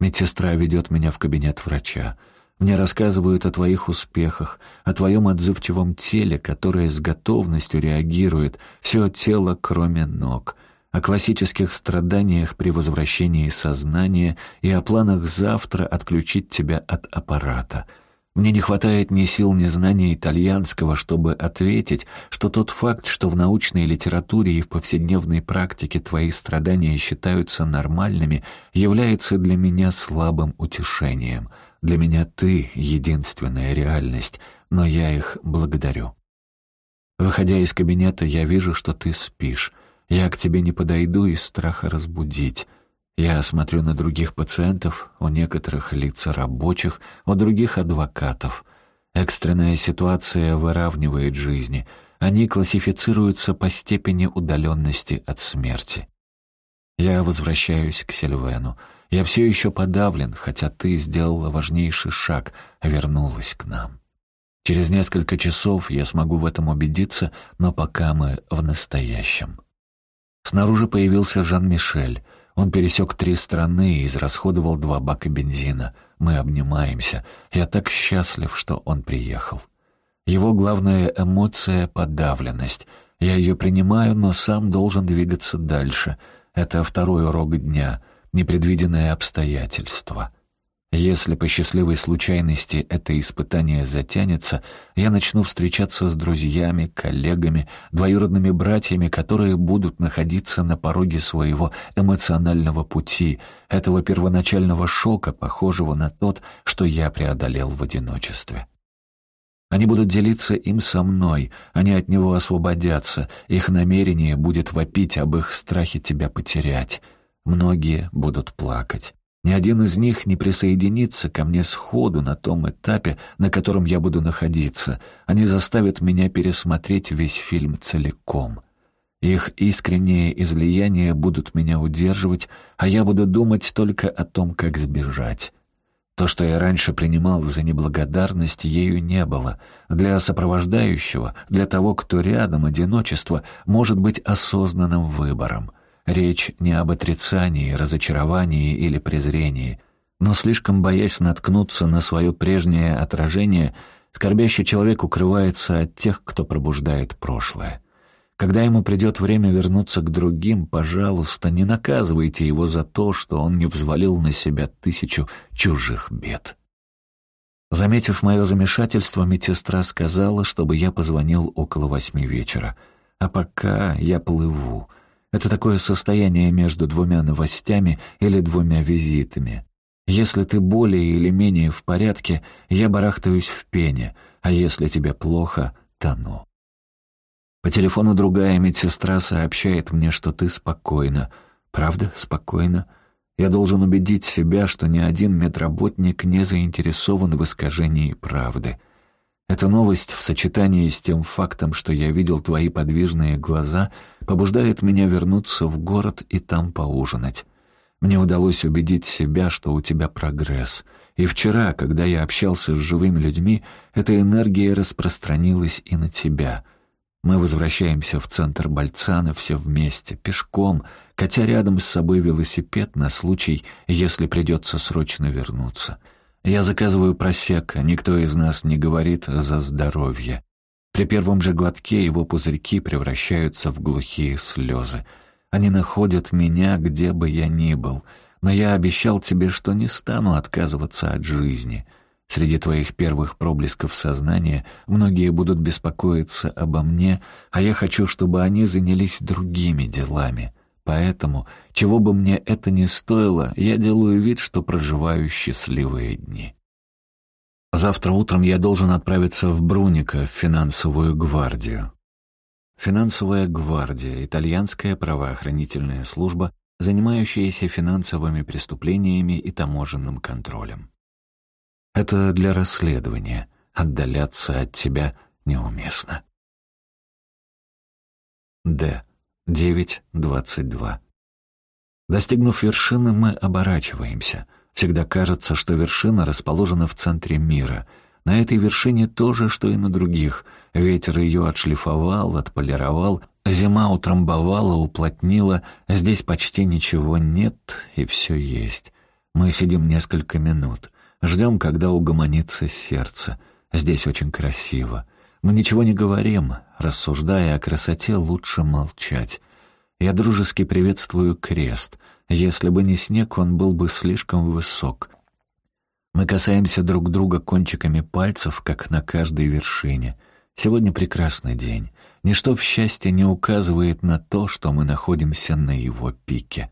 Медсестра ведет меня в кабинет врача. Мне рассказывают о твоих успехах, о твоем отзывчивом теле, которое с готовностью реагирует, все тело, кроме ног, о классических страданиях при возвращении сознания и о планах завтра отключить тебя от аппарата — мне не хватает ни сил, ни знаний итальянского, чтобы ответить, что тот факт, что в научной литературе и в повседневной практике твои страдания считаются нормальными, является для меня слабым утешением. Для меня ты — единственная реальность, но я их благодарю. Выходя из кабинета, я вижу, что ты спишь. Я к тебе не подойду из страха разбудить. Я смотрю на других пациентов, у некоторых лица рабочих, у других адвокатов. Экстренная ситуация выравнивает жизни. Они классифицируются по степени удаленности от смерти. Я возвращаюсь к Сильвену. Я все еще подавлен, хотя ты сделала важнейший шаг, вернулась к нам. Через несколько часов я смогу в этом убедиться, но пока мы в настоящем. Снаружи появился Жан-Мишель — он пересек три страны и израсходовал два бака бензина. Мы обнимаемся. Я так счастлив, что он приехал. Его главная эмоция — подавленность. Я ее принимаю, но сам должен двигаться дальше. Это второй урок дня, непредвиденное обстоятельство. Если по счастливой случайности это испытание затянется, я начну встречаться с друзьями, коллегами, двоюродными братьями, которые будут находиться на пороге своего эмоционального пути, этого первоначального шока, похожего на тот, что я преодолел в одиночестве. Они будут делиться им со мной, они от него освободятся, их намерение будет вопить об их страхе тебя потерять. Многие будут плакать. Ни один из них не присоединится ко мне сходу на том этапе, на котором я буду находиться. Они заставят меня пересмотреть весь фильм целиком. Их искренние излияния будут меня удерживать, а я буду думать только о том, как сбежать. То, что я раньше принимал за неблагодарность, ею не было. Для сопровождающего, для того, кто рядом, одиночество может быть осознанным выбором — Речь не об отрицании, разочаровании или презрении, но слишком боясь наткнуться на свое прежнее отражение, скорбящий человек укрывается от тех, кто пробуждает прошлое. Когда ему придет время вернуться к другим, пожалуйста, не наказывайте его за то, что он не взвалил на себя тысячу чужих бед. Заметив мое замешательство, медсестра сказала, чтобы я позвонил около восьми вечера. А пока я плыву — это такое состояние между двумя новостями или двумя визитами. Если ты более или менее в порядке, я барахтаюсь в пене, а если тебе плохо, тону. По телефону другая медсестра сообщает мне, что ты спокойна. Правда, спокойна? Я должен убедить себя, что ни один медработник не заинтересован в искажении правды. Эта новость в сочетании с тем фактом, что я видел твои подвижные глаза, побуждает меня вернуться в город и там поужинать. Мне удалось убедить себя, что у тебя прогресс. И вчера, когда я общался с живыми людьми, эта энергия распространилась и на тебя. Мы возвращаемся в центр Бальцана все вместе, пешком, катя рядом с собой велосипед на случай, если придется срочно вернуться. Я заказываю просека, никто из нас не говорит за здоровье. При первом же глотке его пузырьки превращаются в глухие слезы. Они находят меня, где бы я ни был. Но я обещал тебе, что не стану отказываться от жизни. Среди твоих первых проблесков сознания многие будут беспокоиться обо мне, а я хочу, чтобы они занялись другими делами. Поэтому, чего бы мне это ни стоило, я делаю вид, что проживаю счастливые дни. Завтра утром я должен отправиться в Брунико, в финансовую гвардию. Финансовая гвардия — итальянская правоохранительная служба, занимающаяся финансовыми преступлениями и таможенным контролем. Это для расследования. Отдаляться от тебя неуместно. Д. 9.22. Достигнув вершины, мы оборачиваемся. Всегда кажется, что вершина расположена в центре мира. На этой вершине то же, что и на других. Ветер ее отшлифовал, отполировал, зима утрамбовала, уплотнила. Здесь почти ничего нет, и все есть. Мы сидим несколько минут. Ждем, когда угомонится сердце. Здесь очень красиво. Мы ничего не говорим, рассуждая о красоте, лучше молчать. Я дружески приветствую крест. Если бы не снег, он был бы слишком высок. Мы касаемся друг друга кончиками пальцев, как на каждой вершине. Сегодня прекрасный день. Ничто в счастье не указывает на то, что мы находимся на его пике.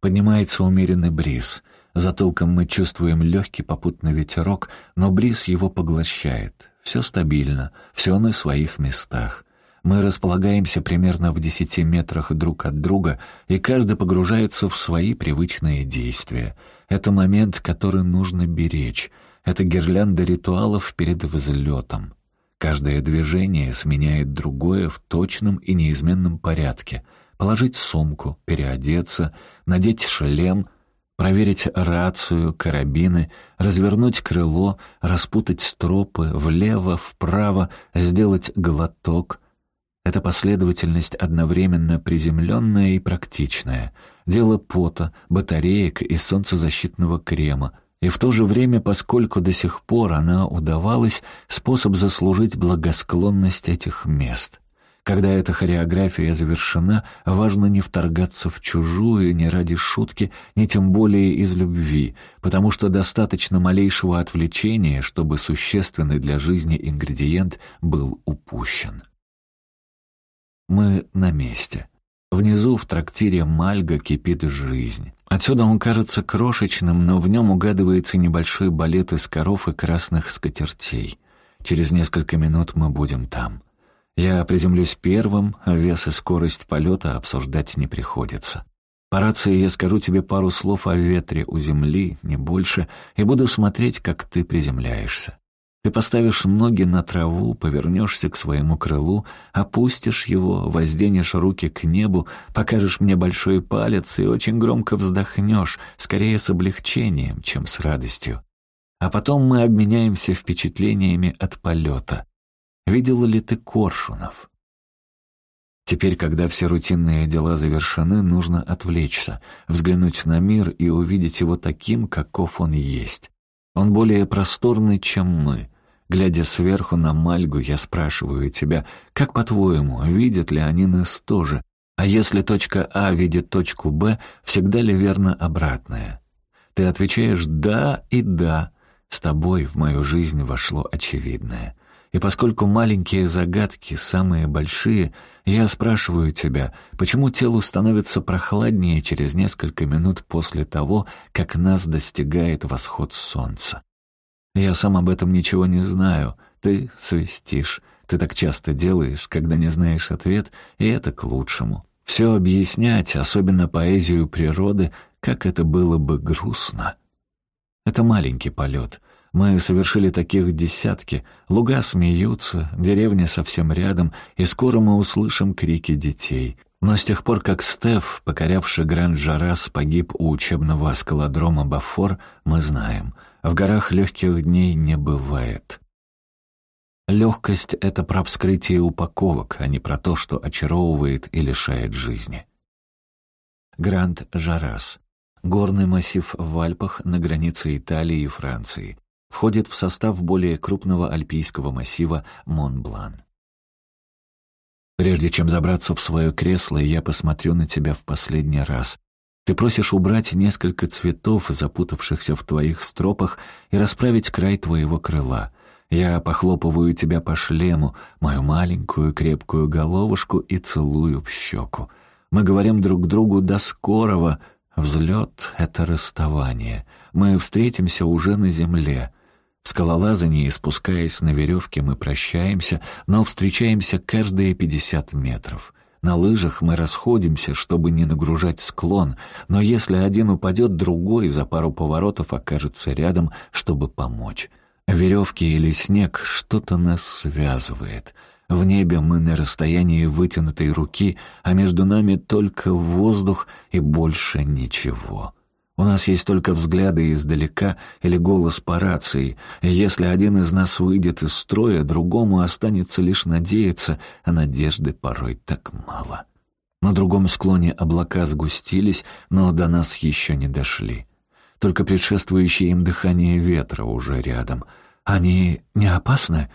Поднимается умеренный бриз. Затылком мы чувствуем легкий попутный ветерок, но бриз его поглощает. Все стабильно, все на своих местах. Мы располагаемся примерно в десяти метрах друг от друга, и каждый погружается в свои привычные действия. Это момент, который нужно беречь. Это гирлянда ритуалов перед взлетом. Каждое движение сменяет другое в точном и неизменном порядке. Положить сумку, переодеться, надеть шлем — проверить рацию, карабины, развернуть крыло, распутать стропы, влево, вправо, сделать глоток. Эта последовательность одновременно приземленная и практичная. Дело пота, батареек и солнцезащитного крема. И в то же время, поскольку до сих пор она удавалась, способ заслужить благосклонность этих мест — когда эта хореография завершена, важно не вторгаться в чужую ни ради шутки, ни тем более из любви, потому что достаточно малейшего отвлечения, чтобы существенный для жизни ингредиент был упущен. Мы на месте. Внизу в трактире Мальга кипит жизнь. Отсюда он кажется крошечным, но в нем угадывается небольшой балет из коров и красных скатертей. Через несколько минут мы будем там. Я приземлюсь первым, а вес и скорость полета обсуждать не приходится. По рации я скажу тебе пару слов о ветре у земли, не больше, и буду смотреть, как ты приземляешься. Ты поставишь ноги на траву, повернешься к своему крылу, опустишь его, возденешь руки к небу, покажешь мне большой палец и очень громко вздохнешь, скорее с облегчением, чем с радостью. А потом мы обменяемся впечатлениями от полета. Видела ли ты коршунов? Теперь, когда все рутинные дела завершены, нужно отвлечься, взглянуть на мир и увидеть его таким, каков он есть. Он более просторный, чем мы. Глядя сверху на Мальгу, я спрашиваю тебя, как по-твоему, видят ли они нас тоже? А если точка А видит точку Б, всегда ли верно обратное? Ты отвечаешь «да» и «да». С тобой в мою жизнь вошло очевидное — и поскольку маленькие загадки самые большие, я спрашиваю тебя, почему телу становится прохладнее через несколько минут после того, как нас достигает восход солнца? Я сам об этом ничего не знаю. Ты свистишь. Ты так часто делаешь, когда не знаешь ответ, и это к лучшему. Все объяснять, особенно поэзию природы, как это было бы грустно. Это маленький полет — мы совершили таких десятки, луга смеются, деревня совсем рядом, и скоро мы услышим крики детей. Но с тех пор, как Стеф, покорявший Гранд-Жарас, погиб у учебного скалодрома Бафор, мы знаем, в горах легких дней не бывает. Легкость — это про вскрытие упаковок, а не про то, что очаровывает и лишает жизни. Гранд-Жарас — горный массив в Альпах на границе Италии и Франции входит в состав более крупного альпийского массива Монблан. Прежде чем забраться в свое кресло, я посмотрю на тебя в последний раз. Ты просишь убрать несколько цветов, запутавшихся в твоих стропах, и расправить край твоего крыла. Я похлопываю тебя по шлему, мою маленькую крепкую головушку, и целую в щеку. Мы говорим друг другу «до скорого», Взлет — это расставание. Мы встретимся уже на земле. В скалолазании, спускаясь на веревке, мы прощаемся, но встречаемся каждые пятьдесят метров. На лыжах мы расходимся, чтобы не нагружать склон, но если один упадет, другой за пару поворотов окажется рядом, чтобы помочь. Веревки или снег что-то нас связывает. В небе мы на расстоянии вытянутой руки, а между нами только воздух и больше ничего. У нас есть только взгляды издалека или голос по рации, и если один из нас выйдет из строя, другому останется лишь надеяться, а надежды порой так мало. На другом склоне облака сгустились, но до нас еще не дошли. Только предшествующее им дыхание ветра уже рядом. Они не опасны?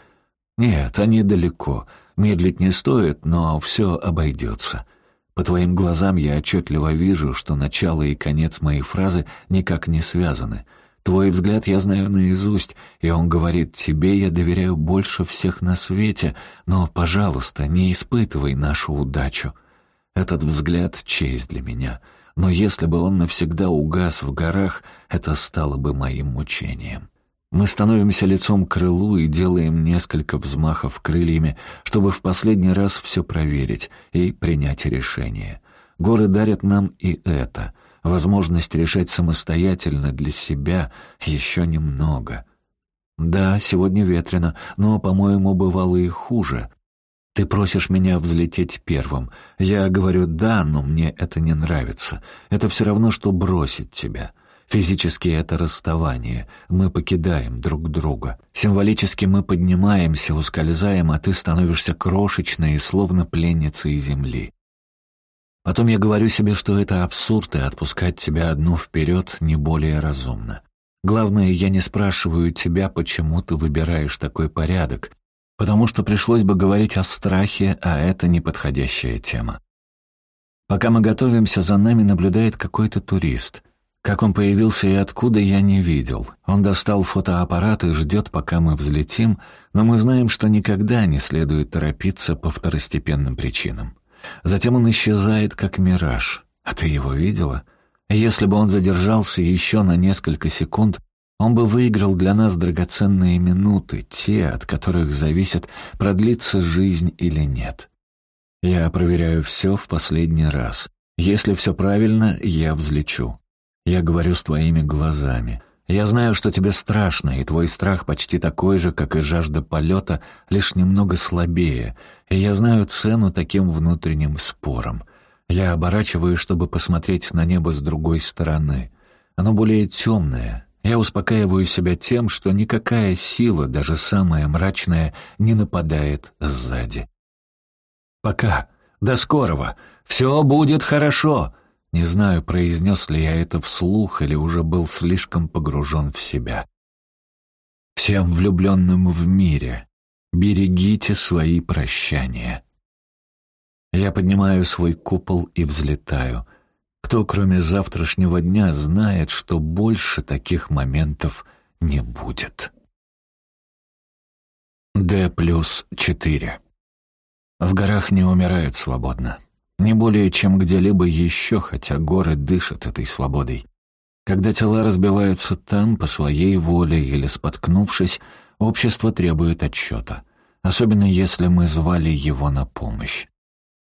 Нет, они далеко. Медлить не стоит, но все обойдется. По твоим глазам я отчетливо вижу, что начало и конец моей фразы никак не связаны. Твой взгляд я знаю наизусть, и он говорит, тебе я доверяю больше всех на свете, но, пожалуйста, не испытывай нашу удачу. Этот взгляд — честь для меня, но если бы он навсегда угас в горах, это стало бы моим мучением. Мы становимся лицом к крылу и делаем несколько взмахов крыльями, чтобы в последний раз все проверить и принять решение. Горы дарят нам и это. Возможность решать самостоятельно для себя еще немного. Да, сегодня ветрено, но, по-моему, бывало и хуже. Ты просишь меня взлететь первым. Я говорю «да», но мне это не нравится. Это все равно, что бросить тебя. Физически это расставание. Мы покидаем друг друга. Символически мы поднимаемся, ускользаем, а ты становишься крошечной словно пленницей земли. Потом я говорю себе, что это абсурд, и отпускать тебя одну вперед не более разумно. Главное, я не спрашиваю тебя, почему ты выбираешь такой порядок, потому что пришлось бы говорить о страхе, а это неподходящая тема. Пока мы готовимся, за нами наблюдает какой-то турист — как он появился и откуда, я не видел. Он достал фотоаппарат и ждет, пока мы взлетим, но мы знаем, что никогда не следует торопиться по второстепенным причинам. Затем он исчезает, как мираж. А ты его видела? Если бы он задержался еще на несколько секунд, он бы выиграл для нас драгоценные минуты, те, от которых зависит, продлится жизнь или нет. Я проверяю все в последний раз. Если все правильно, я взлечу. Я говорю с твоими глазами. Я знаю, что тебе страшно, и твой страх почти такой же, как и жажда полета, лишь немного слабее, и я знаю цену таким внутренним спорам. Я оборачиваюсь, чтобы посмотреть на небо с другой стороны. Оно более темное. Я успокаиваю себя тем, что никакая сила, даже самая мрачная, не нападает сзади. «Пока. До скорого. Все будет хорошо», не знаю, произнес ли я это вслух или уже был слишком погружен в себя. Всем влюбленным в мире, берегите свои прощания. Я поднимаю свой купол и взлетаю. Кто, кроме завтрашнего дня, знает, что больше таких моментов не будет. Д плюс четыре. В горах не умирают свободно. Не более, чем где-либо еще, хотя горы дышат этой свободой. Когда тела разбиваются там, по своей воле или споткнувшись, общество требует отчета. Особенно если мы звали его на помощь.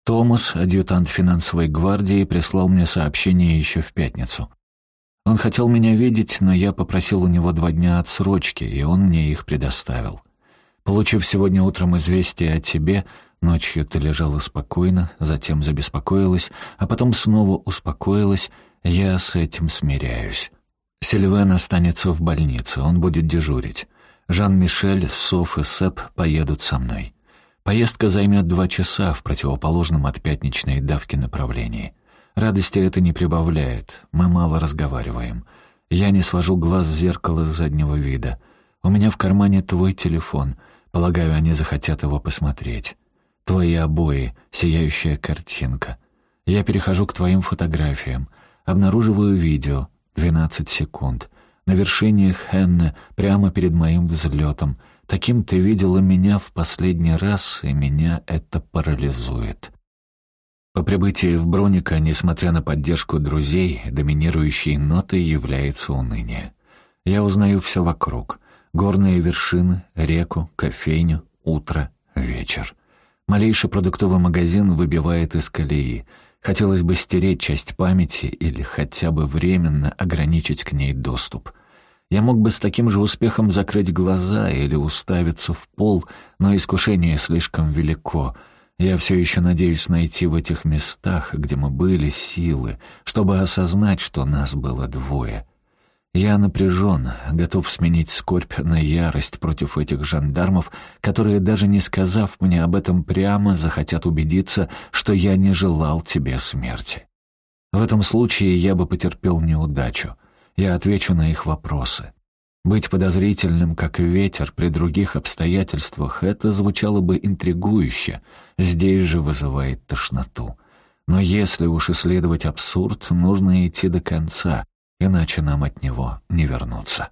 Томас, адъютант финансовой гвардии, прислал мне сообщение еще в пятницу. Он хотел меня видеть, но я попросил у него два дня отсрочки, и он мне их предоставил. Получив сегодня утром известие о тебе, Ночью ты лежала спокойно, затем забеспокоилась, а потом снова успокоилась. Я с этим смиряюсь. Сильвен останется в больнице, он будет дежурить. Жан-Мишель, Соф и Сэп поедут со мной. Поездка займет два часа в противоположном от пятничной давки направлении. Радости это не прибавляет, мы мало разговариваем. Я не свожу глаз с зеркала заднего вида. У меня в кармане твой телефон. Полагаю, они захотят его посмотреть. Твои обои, сияющая картинка. Я перехожу к твоим фотографиям. Обнаруживаю видео. 12 секунд. На вершине Хенне, прямо перед моим взлетом. Таким ты видела меня в последний раз, и меня это парализует. По прибытии в Броника, несмотря на поддержку друзей, доминирующей нотой является уныние. Я узнаю все вокруг. Горные вершины, реку, кофейню, утро, вечер. Малейший продуктовый магазин выбивает из колеи. Хотелось бы стереть часть памяти или хотя бы временно ограничить к ней доступ. Я мог бы с таким же успехом закрыть глаза или уставиться в пол, но искушение слишком велико. Я все еще надеюсь найти в этих местах, где мы были, силы, чтобы осознать, что нас было двое. Я напряжен, готов сменить скорбь на ярость против этих жандармов, которые, даже не сказав мне об этом прямо, захотят убедиться, что я не желал тебе смерти. В этом случае я бы потерпел неудачу. Я отвечу на их вопросы. Быть подозрительным, как ветер, при других обстоятельствах, это звучало бы интригующе, здесь же вызывает тошноту. Но если уж исследовать абсурд, нужно идти до конца, иначе нам от него не вернуться.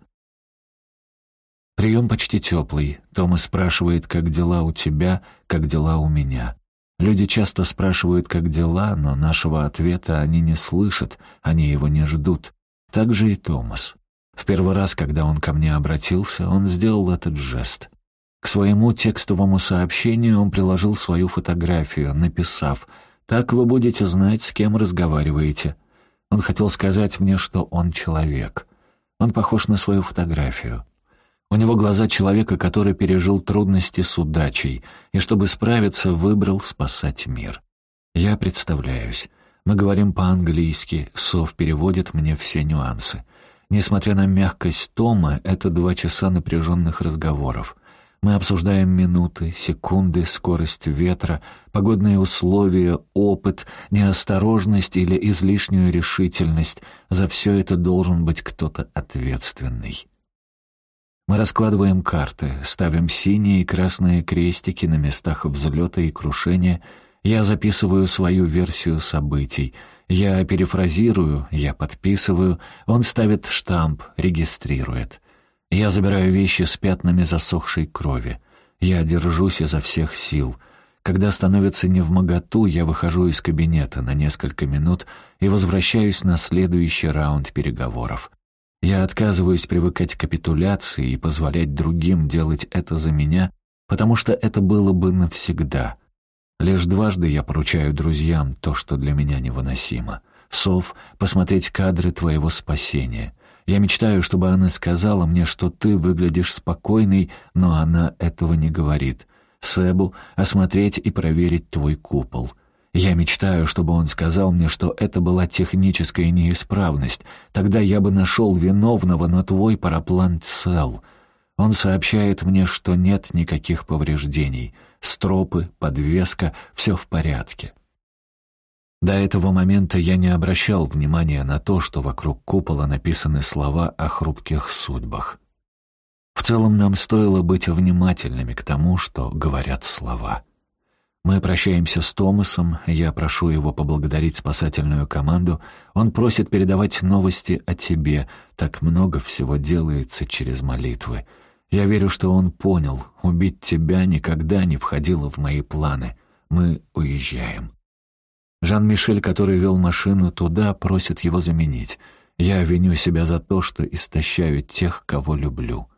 Прием почти теплый. Томас спрашивает, как дела у тебя, как дела у меня. Люди часто спрашивают, как дела, но нашего ответа они не слышат, они его не ждут. Так же и Томас. В первый раз, когда он ко мне обратился, он сделал этот жест. К своему текстовому сообщению он приложил свою фотографию, написав «Так вы будете знать, с кем разговариваете». Он хотел сказать мне, что он человек. Он похож на свою фотографию. У него глаза человека, который пережил трудности с удачей, и чтобы справиться, выбрал спасать мир. Я представляюсь. Мы говорим по-английски, Сов переводит мне все нюансы. Несмотря на мягкость Тома, это два часа напряженных разговоров. Мы обсуждаем минуты, секунды, скорость ветра, погодные условия, опыт, неосторожность или излишнюю решительность. За все это должен быть кто-то ответственный. Мы раскладываем карты, ставим синие и красные крестики на местах взлета и крушения. Я записываю свою версию событий. Я перефразирую, я подписываю, он ставит штамп, регистрирует. Я забираю вещи с пятнами засохшей крови. Я держусь изо всех сил. Когда становится невмоготу, я выхожу из кабинета на несколько минут и возвращаюсь на следующий раунд переговоров. Я отказываюсь привыкать к капитуляции и позволять другим делать это за меня, потому что это было бы навсегда. Лишь дважды я поручаю друзьям то, что для меня невыносимо. Сов, посмотреть кадры твоего спасения. Я мечтаю, чтобы она сказала мне, что ты выглядишь спокойной, но она этого не говорит. Себу осмотреть и проверить твой купол. Я мечтаю, чтобы он сказал мне, что это была техническая неисправность. Тогда я бы нашел виновного, но твой параплан цел. Он сообщает мне, что нет никаких повреждений. Стропы, подвеска — все в порядке. До этого момента я не обращал внимания на то, что вокруг купола написаны слова о хрупких судьбах. В целом нам стоило быть внимательными к тому, что говорят слова. Мы прощаемся с Томасом, я прошу его поблагодарить спасательную команду, он просит передавать новости о тебе, так много всего делается через молитвы. Я верю, что он понял, убить тебя никогда не входило в мои планы. Мы уезжаем. Жан-Мишель, который вел машину туда, просит его заменить. Я виню себя за то, что истощаю тех, кого люблю.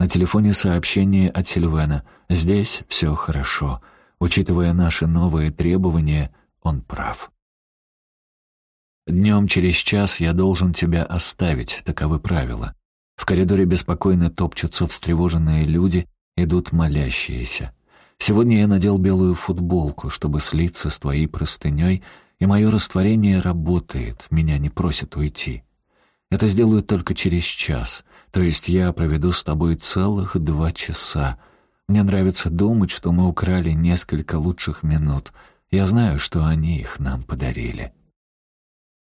На телефоне сообщение от Сильвена. «Здесь все хорошо. Учитывая наши новые требования, он прав». Днем через час я должен тебя оставить, таковы правила. В коридоре беспокойно топчутся встревоженные люди, идут молящиеся. Сегодня я надел белую футболку, чтобы слиться с твоей простыней, и мое растворение работает, меня не просят уйти. Это сделаю только через час, то есть я проведу с тобой целых два часа. Мне нравится думать, что мы украли несколько лучших минут. Я знаю, что они их нам подарили.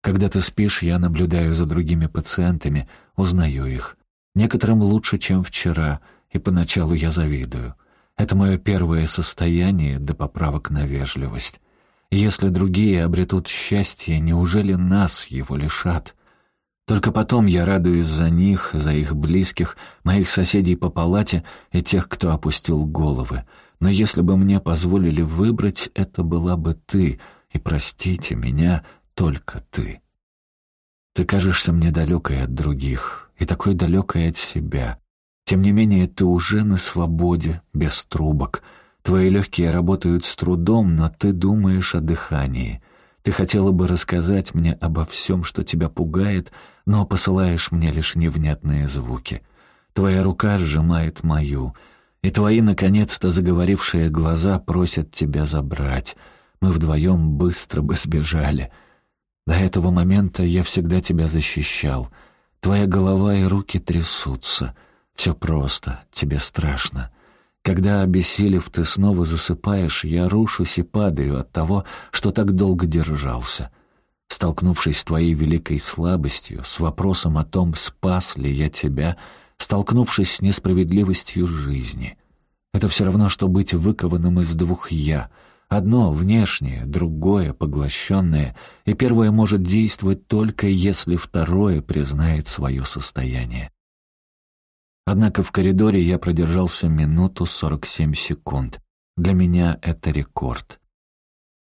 Когда ты спишь, я наблюдаю за другими пациентами, узнаю их. Некоторым лучше, чем вчера, и поначалу я завидую — это мое первое состояние до поправок на вежливость. Если другие обретут счастье, неужели нас его лишат? Только потом я радуюсь за них, за их близких, моих соседей по палате и тех, кто опустил головы. Но если бы мне позволили выбрать, это была бы ты, и простите меня, только ты. Ты кажешься мне далекой от других и такой далекой от себя. Тем не менее, ты уже на свободе, без трубок. Твои легкие работают с трудом, но ты думаешь о дыхании. Ты хотела бы рассказать мне обо всем, что тебя пугает, но посылаешь мне лишь невнятные звуки. Твоя рука сжимает мою, и твои, наконец-то заговорившие глаза просят тебя забрать. Мы вдвоем быстро бы сбежали. До этого момента я всегда тебя защищал. Твоя голова и руки трясутся. Все просто, тебе страшно. Когда, обессилев, ты снова засыпаешь, я рушусь и падаю от того, что так долго держался. Столкнувшись с твоей великой слабостью, с вопросом о том, спас ли я тебя, столкнувшись с несправедливостью жизни. Это все равно, что быть выкованным из двух «я». Одно — внешнее, другое — поглощенное, и первое может действовать только если второе признает свое состояние. Однако в коридоре я продержался минуту сорок семь секунд. Для меня это рекорд.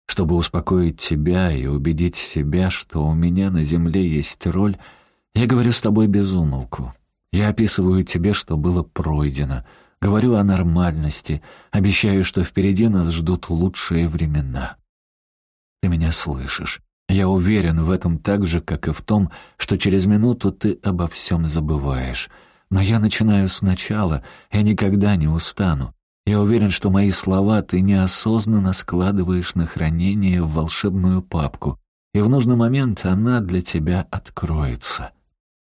Чтобы успокоить тебя и убедить себя, что у меня на земле есть роль, я говорю с тобой без умолку. Я описываю тебе, что было пройдено, говорю о нормальности, обещаю, что впереди нас ждут лучшие времена. Ты меня слышишь. Я уверен в этом так же, как и в том, что через минуту ты обо всем забываешь — но я начинаю сначала, я никогда не устану. Я уверен, что мои слова ты неосознанно складываешь на хранение в волшебную папку, и в нужный момент она для тебя откроется.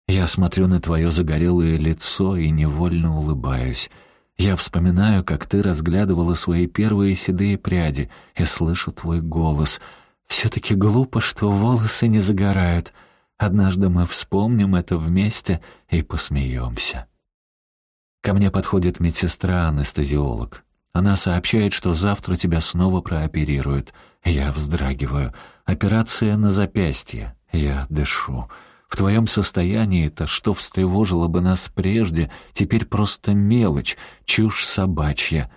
Я смотрю на твое загорелое лицо и невольно улыбаюсь. Я вспоминаю, как ты разглядывала свои первые седые пряди, и слышу твой голос. Все-таки глупо, что волосы не загорают — Однажды мы вспомним это вместе и посмеемся. Ко мне подходит медсестра-анестезиолог. Она сообщает, что завтра тебя снова прооперируют. Я вздрагиваю. Операция на запястье. Я дышу. В твоем состоянии то, что встревожило бы нас прежде, теперь просто мелочь, чушь собачья.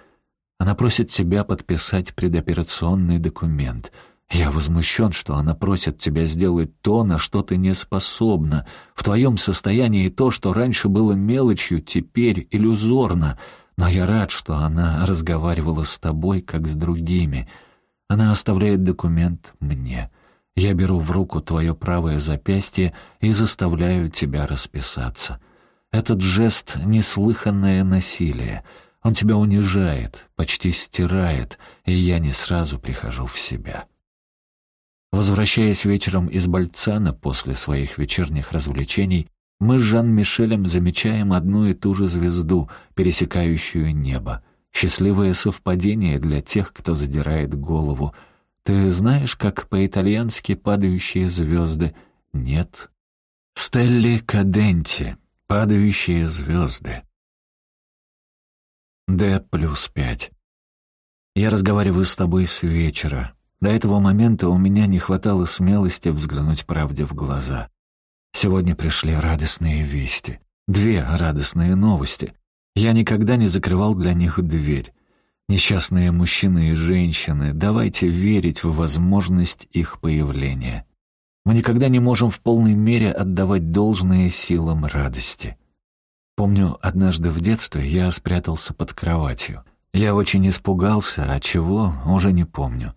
Она просит тебя подписать предоперационный документ — я возмущен, что она просит тебя сделать то, на что ты не способна. В твоем состоянии то, что раньше было мелочью, теперь иллюзорно. Но я рад, что она разговаривала с тобой, как с другими. Она оставляет документ мне. Я беру в руку твое правое запястье и заставляю тебя расписаться. Этот жест — неслыханное насилие. Он тебя унижает, почти стирает, и я не сразу прихожу в себя. Возвращаясь вечером из Бальцана после своих вечерних развлечений, мы с Жан-Мишелем замечаем одну и ту же звезду, пересекающую небо. Счастливое совпадение для тех, кто задирает голову. Ты знаешь, как по-итальянски падающие звезды? Нет. Стелли Каденти. Падающие звезды. Д плюс пять. Я разговариваю с тобой с вечера. До этого момента у меня не хватало смелости взглянуть правде в глаза. Сегодня пришли радостные вести. Две радостные новости. Я никогда не закрывал для них дверь. Несчастные мужчины и женщины, давайте верить в возможность их появления. Мы никогда не можем в полной мере отдавать должное силам радости. Помню, однажды в детстве я спрятался под кроватью. Я очень испугался, а чего, уже не помню.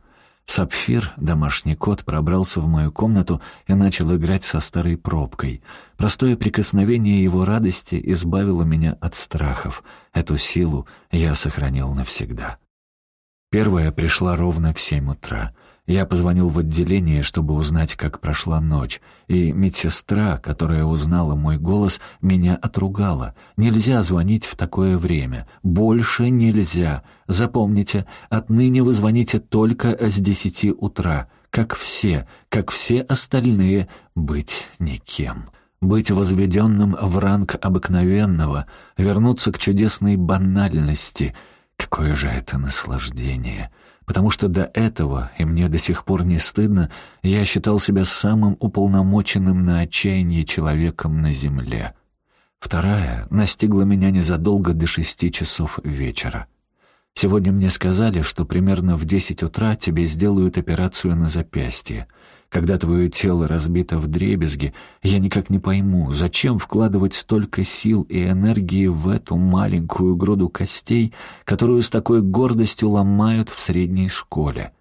Сапфир, домашний кот, пробрался в мою комнату и начал играть со старой пробкой. Простое прикосновение его радости избавило меня от страхов. Эту силу я сохранил навсегда. Первая пришла ровно в семь утра — я позвонил в отделение, чтобы узнать, как прошла ночь, и медсестра, которая узнала мой голос, меня отругала. Нельзя звонить в такое время. Больше нельзя. Запомните, отныне вы звоните только с десяти утра. Как все, как все остальные, быть никем. Быть возведенным в ранг обыкновенного, вернуться к чудесной банальности. Какое же это наслаждение! Потому что до этого, и мне до сих пор не стыдно, я считал себя самым уполномоченным на отчаяние человеком на земле. Вторая настигла меня незадолго до шести часов вечера. Сегодня мне сказали, что примерно в десять утра тебе сделают операцию на запястье. Когда твое тело разбито в дребезги, я никак не пойму, зачем вкладывать столько сил и энергии в эту маленькую груду костей, которую с такой гордостью ломают в средней школе.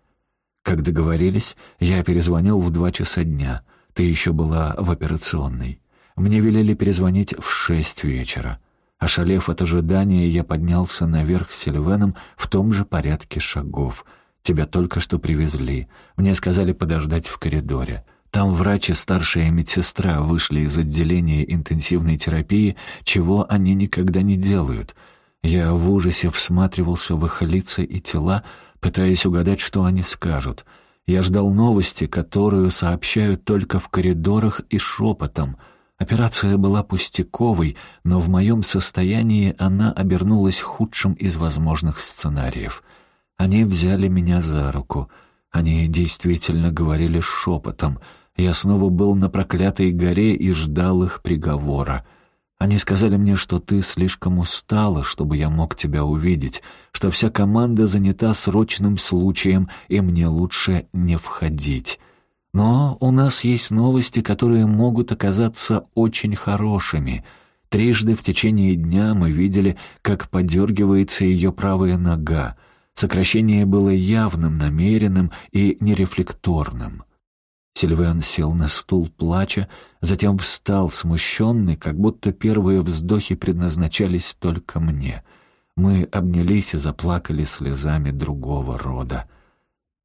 Как договорились, я перезвонил в два часа дня. Ты еще была в операционной. Мне велели перезвонить в шесть вечера. Ошалев от ожидания, я поднялся наверх с Сильвеном в том же порядке шагов. Тебя только что привезли. Мне сказали подождать в коридоре. Там врач и старшая медсестра вышли из отделения интенсивной терапии, чего они никогда не делают. Я в ужасе всматривался в их лица и тела, пытаясь угадать, что они скажут. Я ждал новости, которую сообщают только в коридорах и шепотом — Операция была пустяковой, но в моем состоянии она обернулась худшим из возможных сценариев. Они взяли меня за руку. Они действительно говорили шепотом. Я снова был на проклятой горе и ждал их приговора. Они сказали мне, что ты слишком устала, чтобы я мог тебя увидеть, что вся команда занята срочным случаем, и мне лучше не входить. Но у нас есть новости, которые могут оказаться очень хорошими. Трижды в течение дня мы видели, как подергивается ее правая нога. Сокращение было явным, намеренным и нерефлекторным. Сильвен сел на стул, плача, затем встал, смущенный, как будто первые вздохи предназначались только мне. Мы обнялись и заплакали слезами другого рода.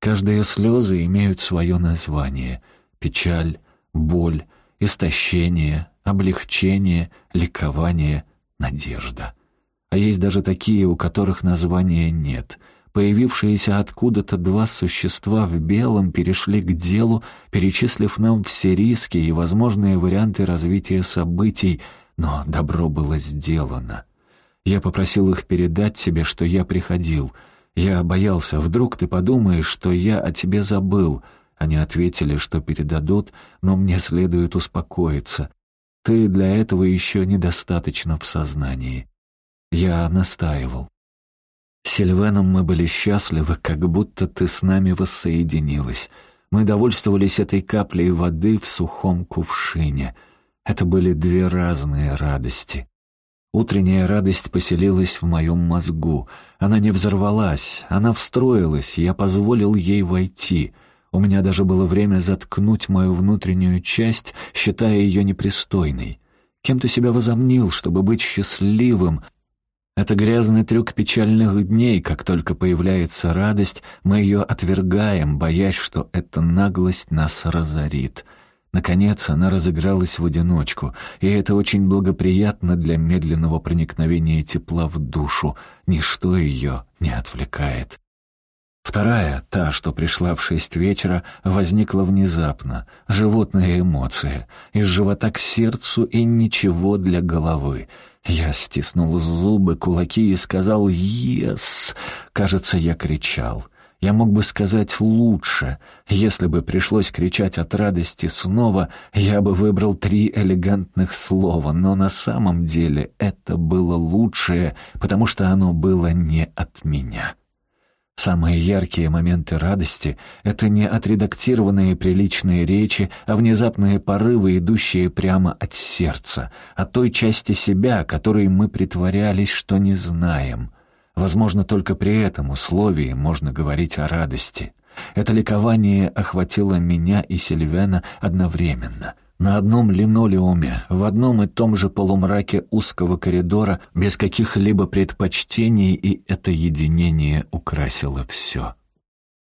Каждые слезы имеют свое название — печаль, боль, истощение, облегчение, ликование, надежда. А есть даже такие, у которых названия нет. Появившиеся откуда-то два существа в белом перешли к делу, перечислив нам все риски и возможные варианты развития событий, но добро было сделано. Я попросил их передать тебе, что я приходил — я боялся, вдруг ты подумаешь, что я о тебе забыл. Они ответили, что передадут, но мне следует успокоиться. Ты для этого еще недостаточно в сознании. Я настаивал. Сильвеном мы были счастливы, как будто ты с нами воссоединилась. Мы довольствовались этой каплей воды в сухом кувшине. Это были две разные радости. Утренняя радость поселилась в моем мозгу. Она не взорвалась, она встроилась, я позволил ей войти. У меня даже было время заткнуть мою внутреннюю часть, считая ее непристойной. Кем ты себя возомнил, чтобы быть счастливым? Это грязный трюк печальных дней. Как только появляется радость, мы ее отвергаем, боясь, что эта наглость нас разорит. Наконец она разыгралась в одиночку, и это очень благоприятно для медленного проникновения тепла в душу. Ничто ее не отвлекает. Вторая, та, что пришла в шесть вечера, возникла внезапно. Животная эмоция. Из живота к сердцу и ничего для головы. Я стиснул зубы, кулаки и сказал «Ес!». Кажется, я кричал. Я мог бы сказать лучше. Если бы пришлось кричать от радости снова, я бы выбрал три элегантных слова, но на самом деле это было лучшее, потому что оно было не от меня. Самые яркие моменты радости — это не отредактированные приличные речи, а внезапные порывы, идущие прямо от сердца, от той части себя, которой мы притворялись, что не знаем — Возможно, только при этом условии можно говорить о радости. Это ликование охватило меня и Сильвена одновременно. На одном линолеуме, в одном и том же полумраке узкого коридора, без каких-либо предпочтений, и это единение украсило все.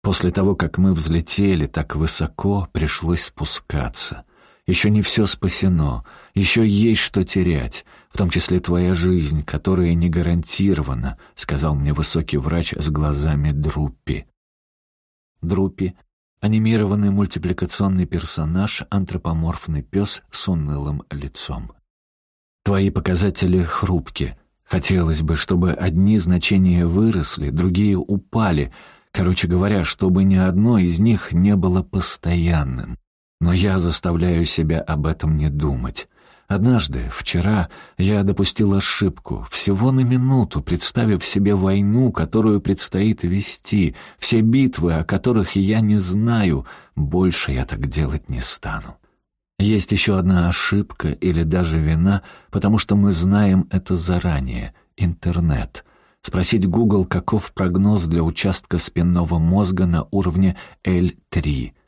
После того, как мы взлетели так высоко, пришлось спускаться. Еще не все спасено, еще есть что терять, в том числе твоя жизнь, которая не гарантирована», — сказал мне высокий врач с глазами Друппи. Друппи — анимированный мультипликационный персонаж, антропоморфный пес с унылым лицом. «Твои показатели хрупки. Хотелось бы, чтобы одни значения выросли, другие упали. Короче говоря, чтобы ни одно из них не было постоянным. Но я заставляю себя об этом не думать. Однажды, вчера, я допустил ошибку, всего на минуту, представив себе войну, которую предстоит вести, все битвы, о которых я не знаю, больше я так делать не стану. Есть еще одна ошибка или даже вина, потому что мы знаем это заранее — интернет. Спросить Google, каков прогноз для участка спинного мозга на уровне L3 —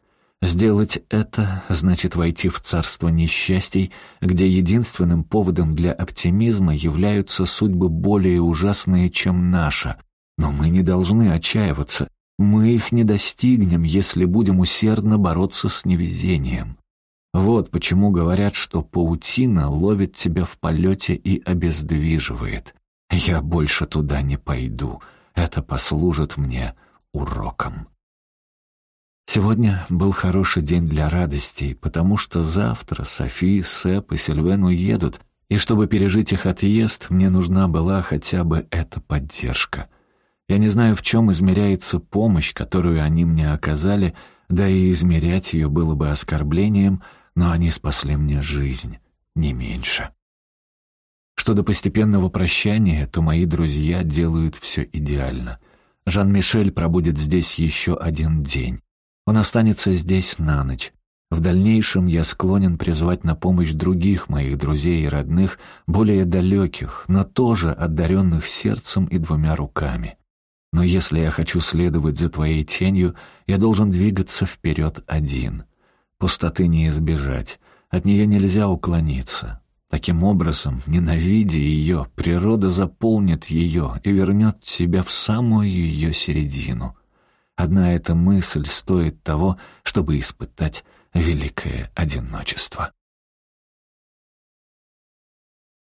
Сделать это значит войти в царство несчастий, где единственным поводом для оптимизма являются судьбы более ужасные, чем наша. Но мы не должны отчаиваться. Мы их не достигнем, если будем усердно бороться с невезением. Вот почему говорят, что паутина ловит тебя в полете и обездвиживает. Я больше туда не пойду. Это послужит мне уроком. Сегодня был хороший день для радостей, потому что завтра Софи, Сэп и Сильвен уедут, и чтобы пережить их отъезд, мне нужна была хотя бы эта поддержка. Я не знаю, в чем измеряется помощь, которую они мне оказали, да и измерять ее было бы оскорблением, но они спасли мне жизнь, не меньше. Что до постепенного прощания, то мои друзья делают все идеально. Жан-Мишель пробудет здесь еще один день. Он останется здесь на ночь. В дальнейшем я склонен призвать на помощь других моих друзей и родных, более далеких, но тоже одаренных сердцем и двумя руками. Но если я хочу следовать за твоей тенью, я должен двигаться вперед один. Пустоты не избежать, от нее нельзя уклониться. Таким образом, ненавидя ее, природа заполнит ее и вернет себя в самую ее середину — Одна эта мысль стоит того, чтобы испытать великое одиночество.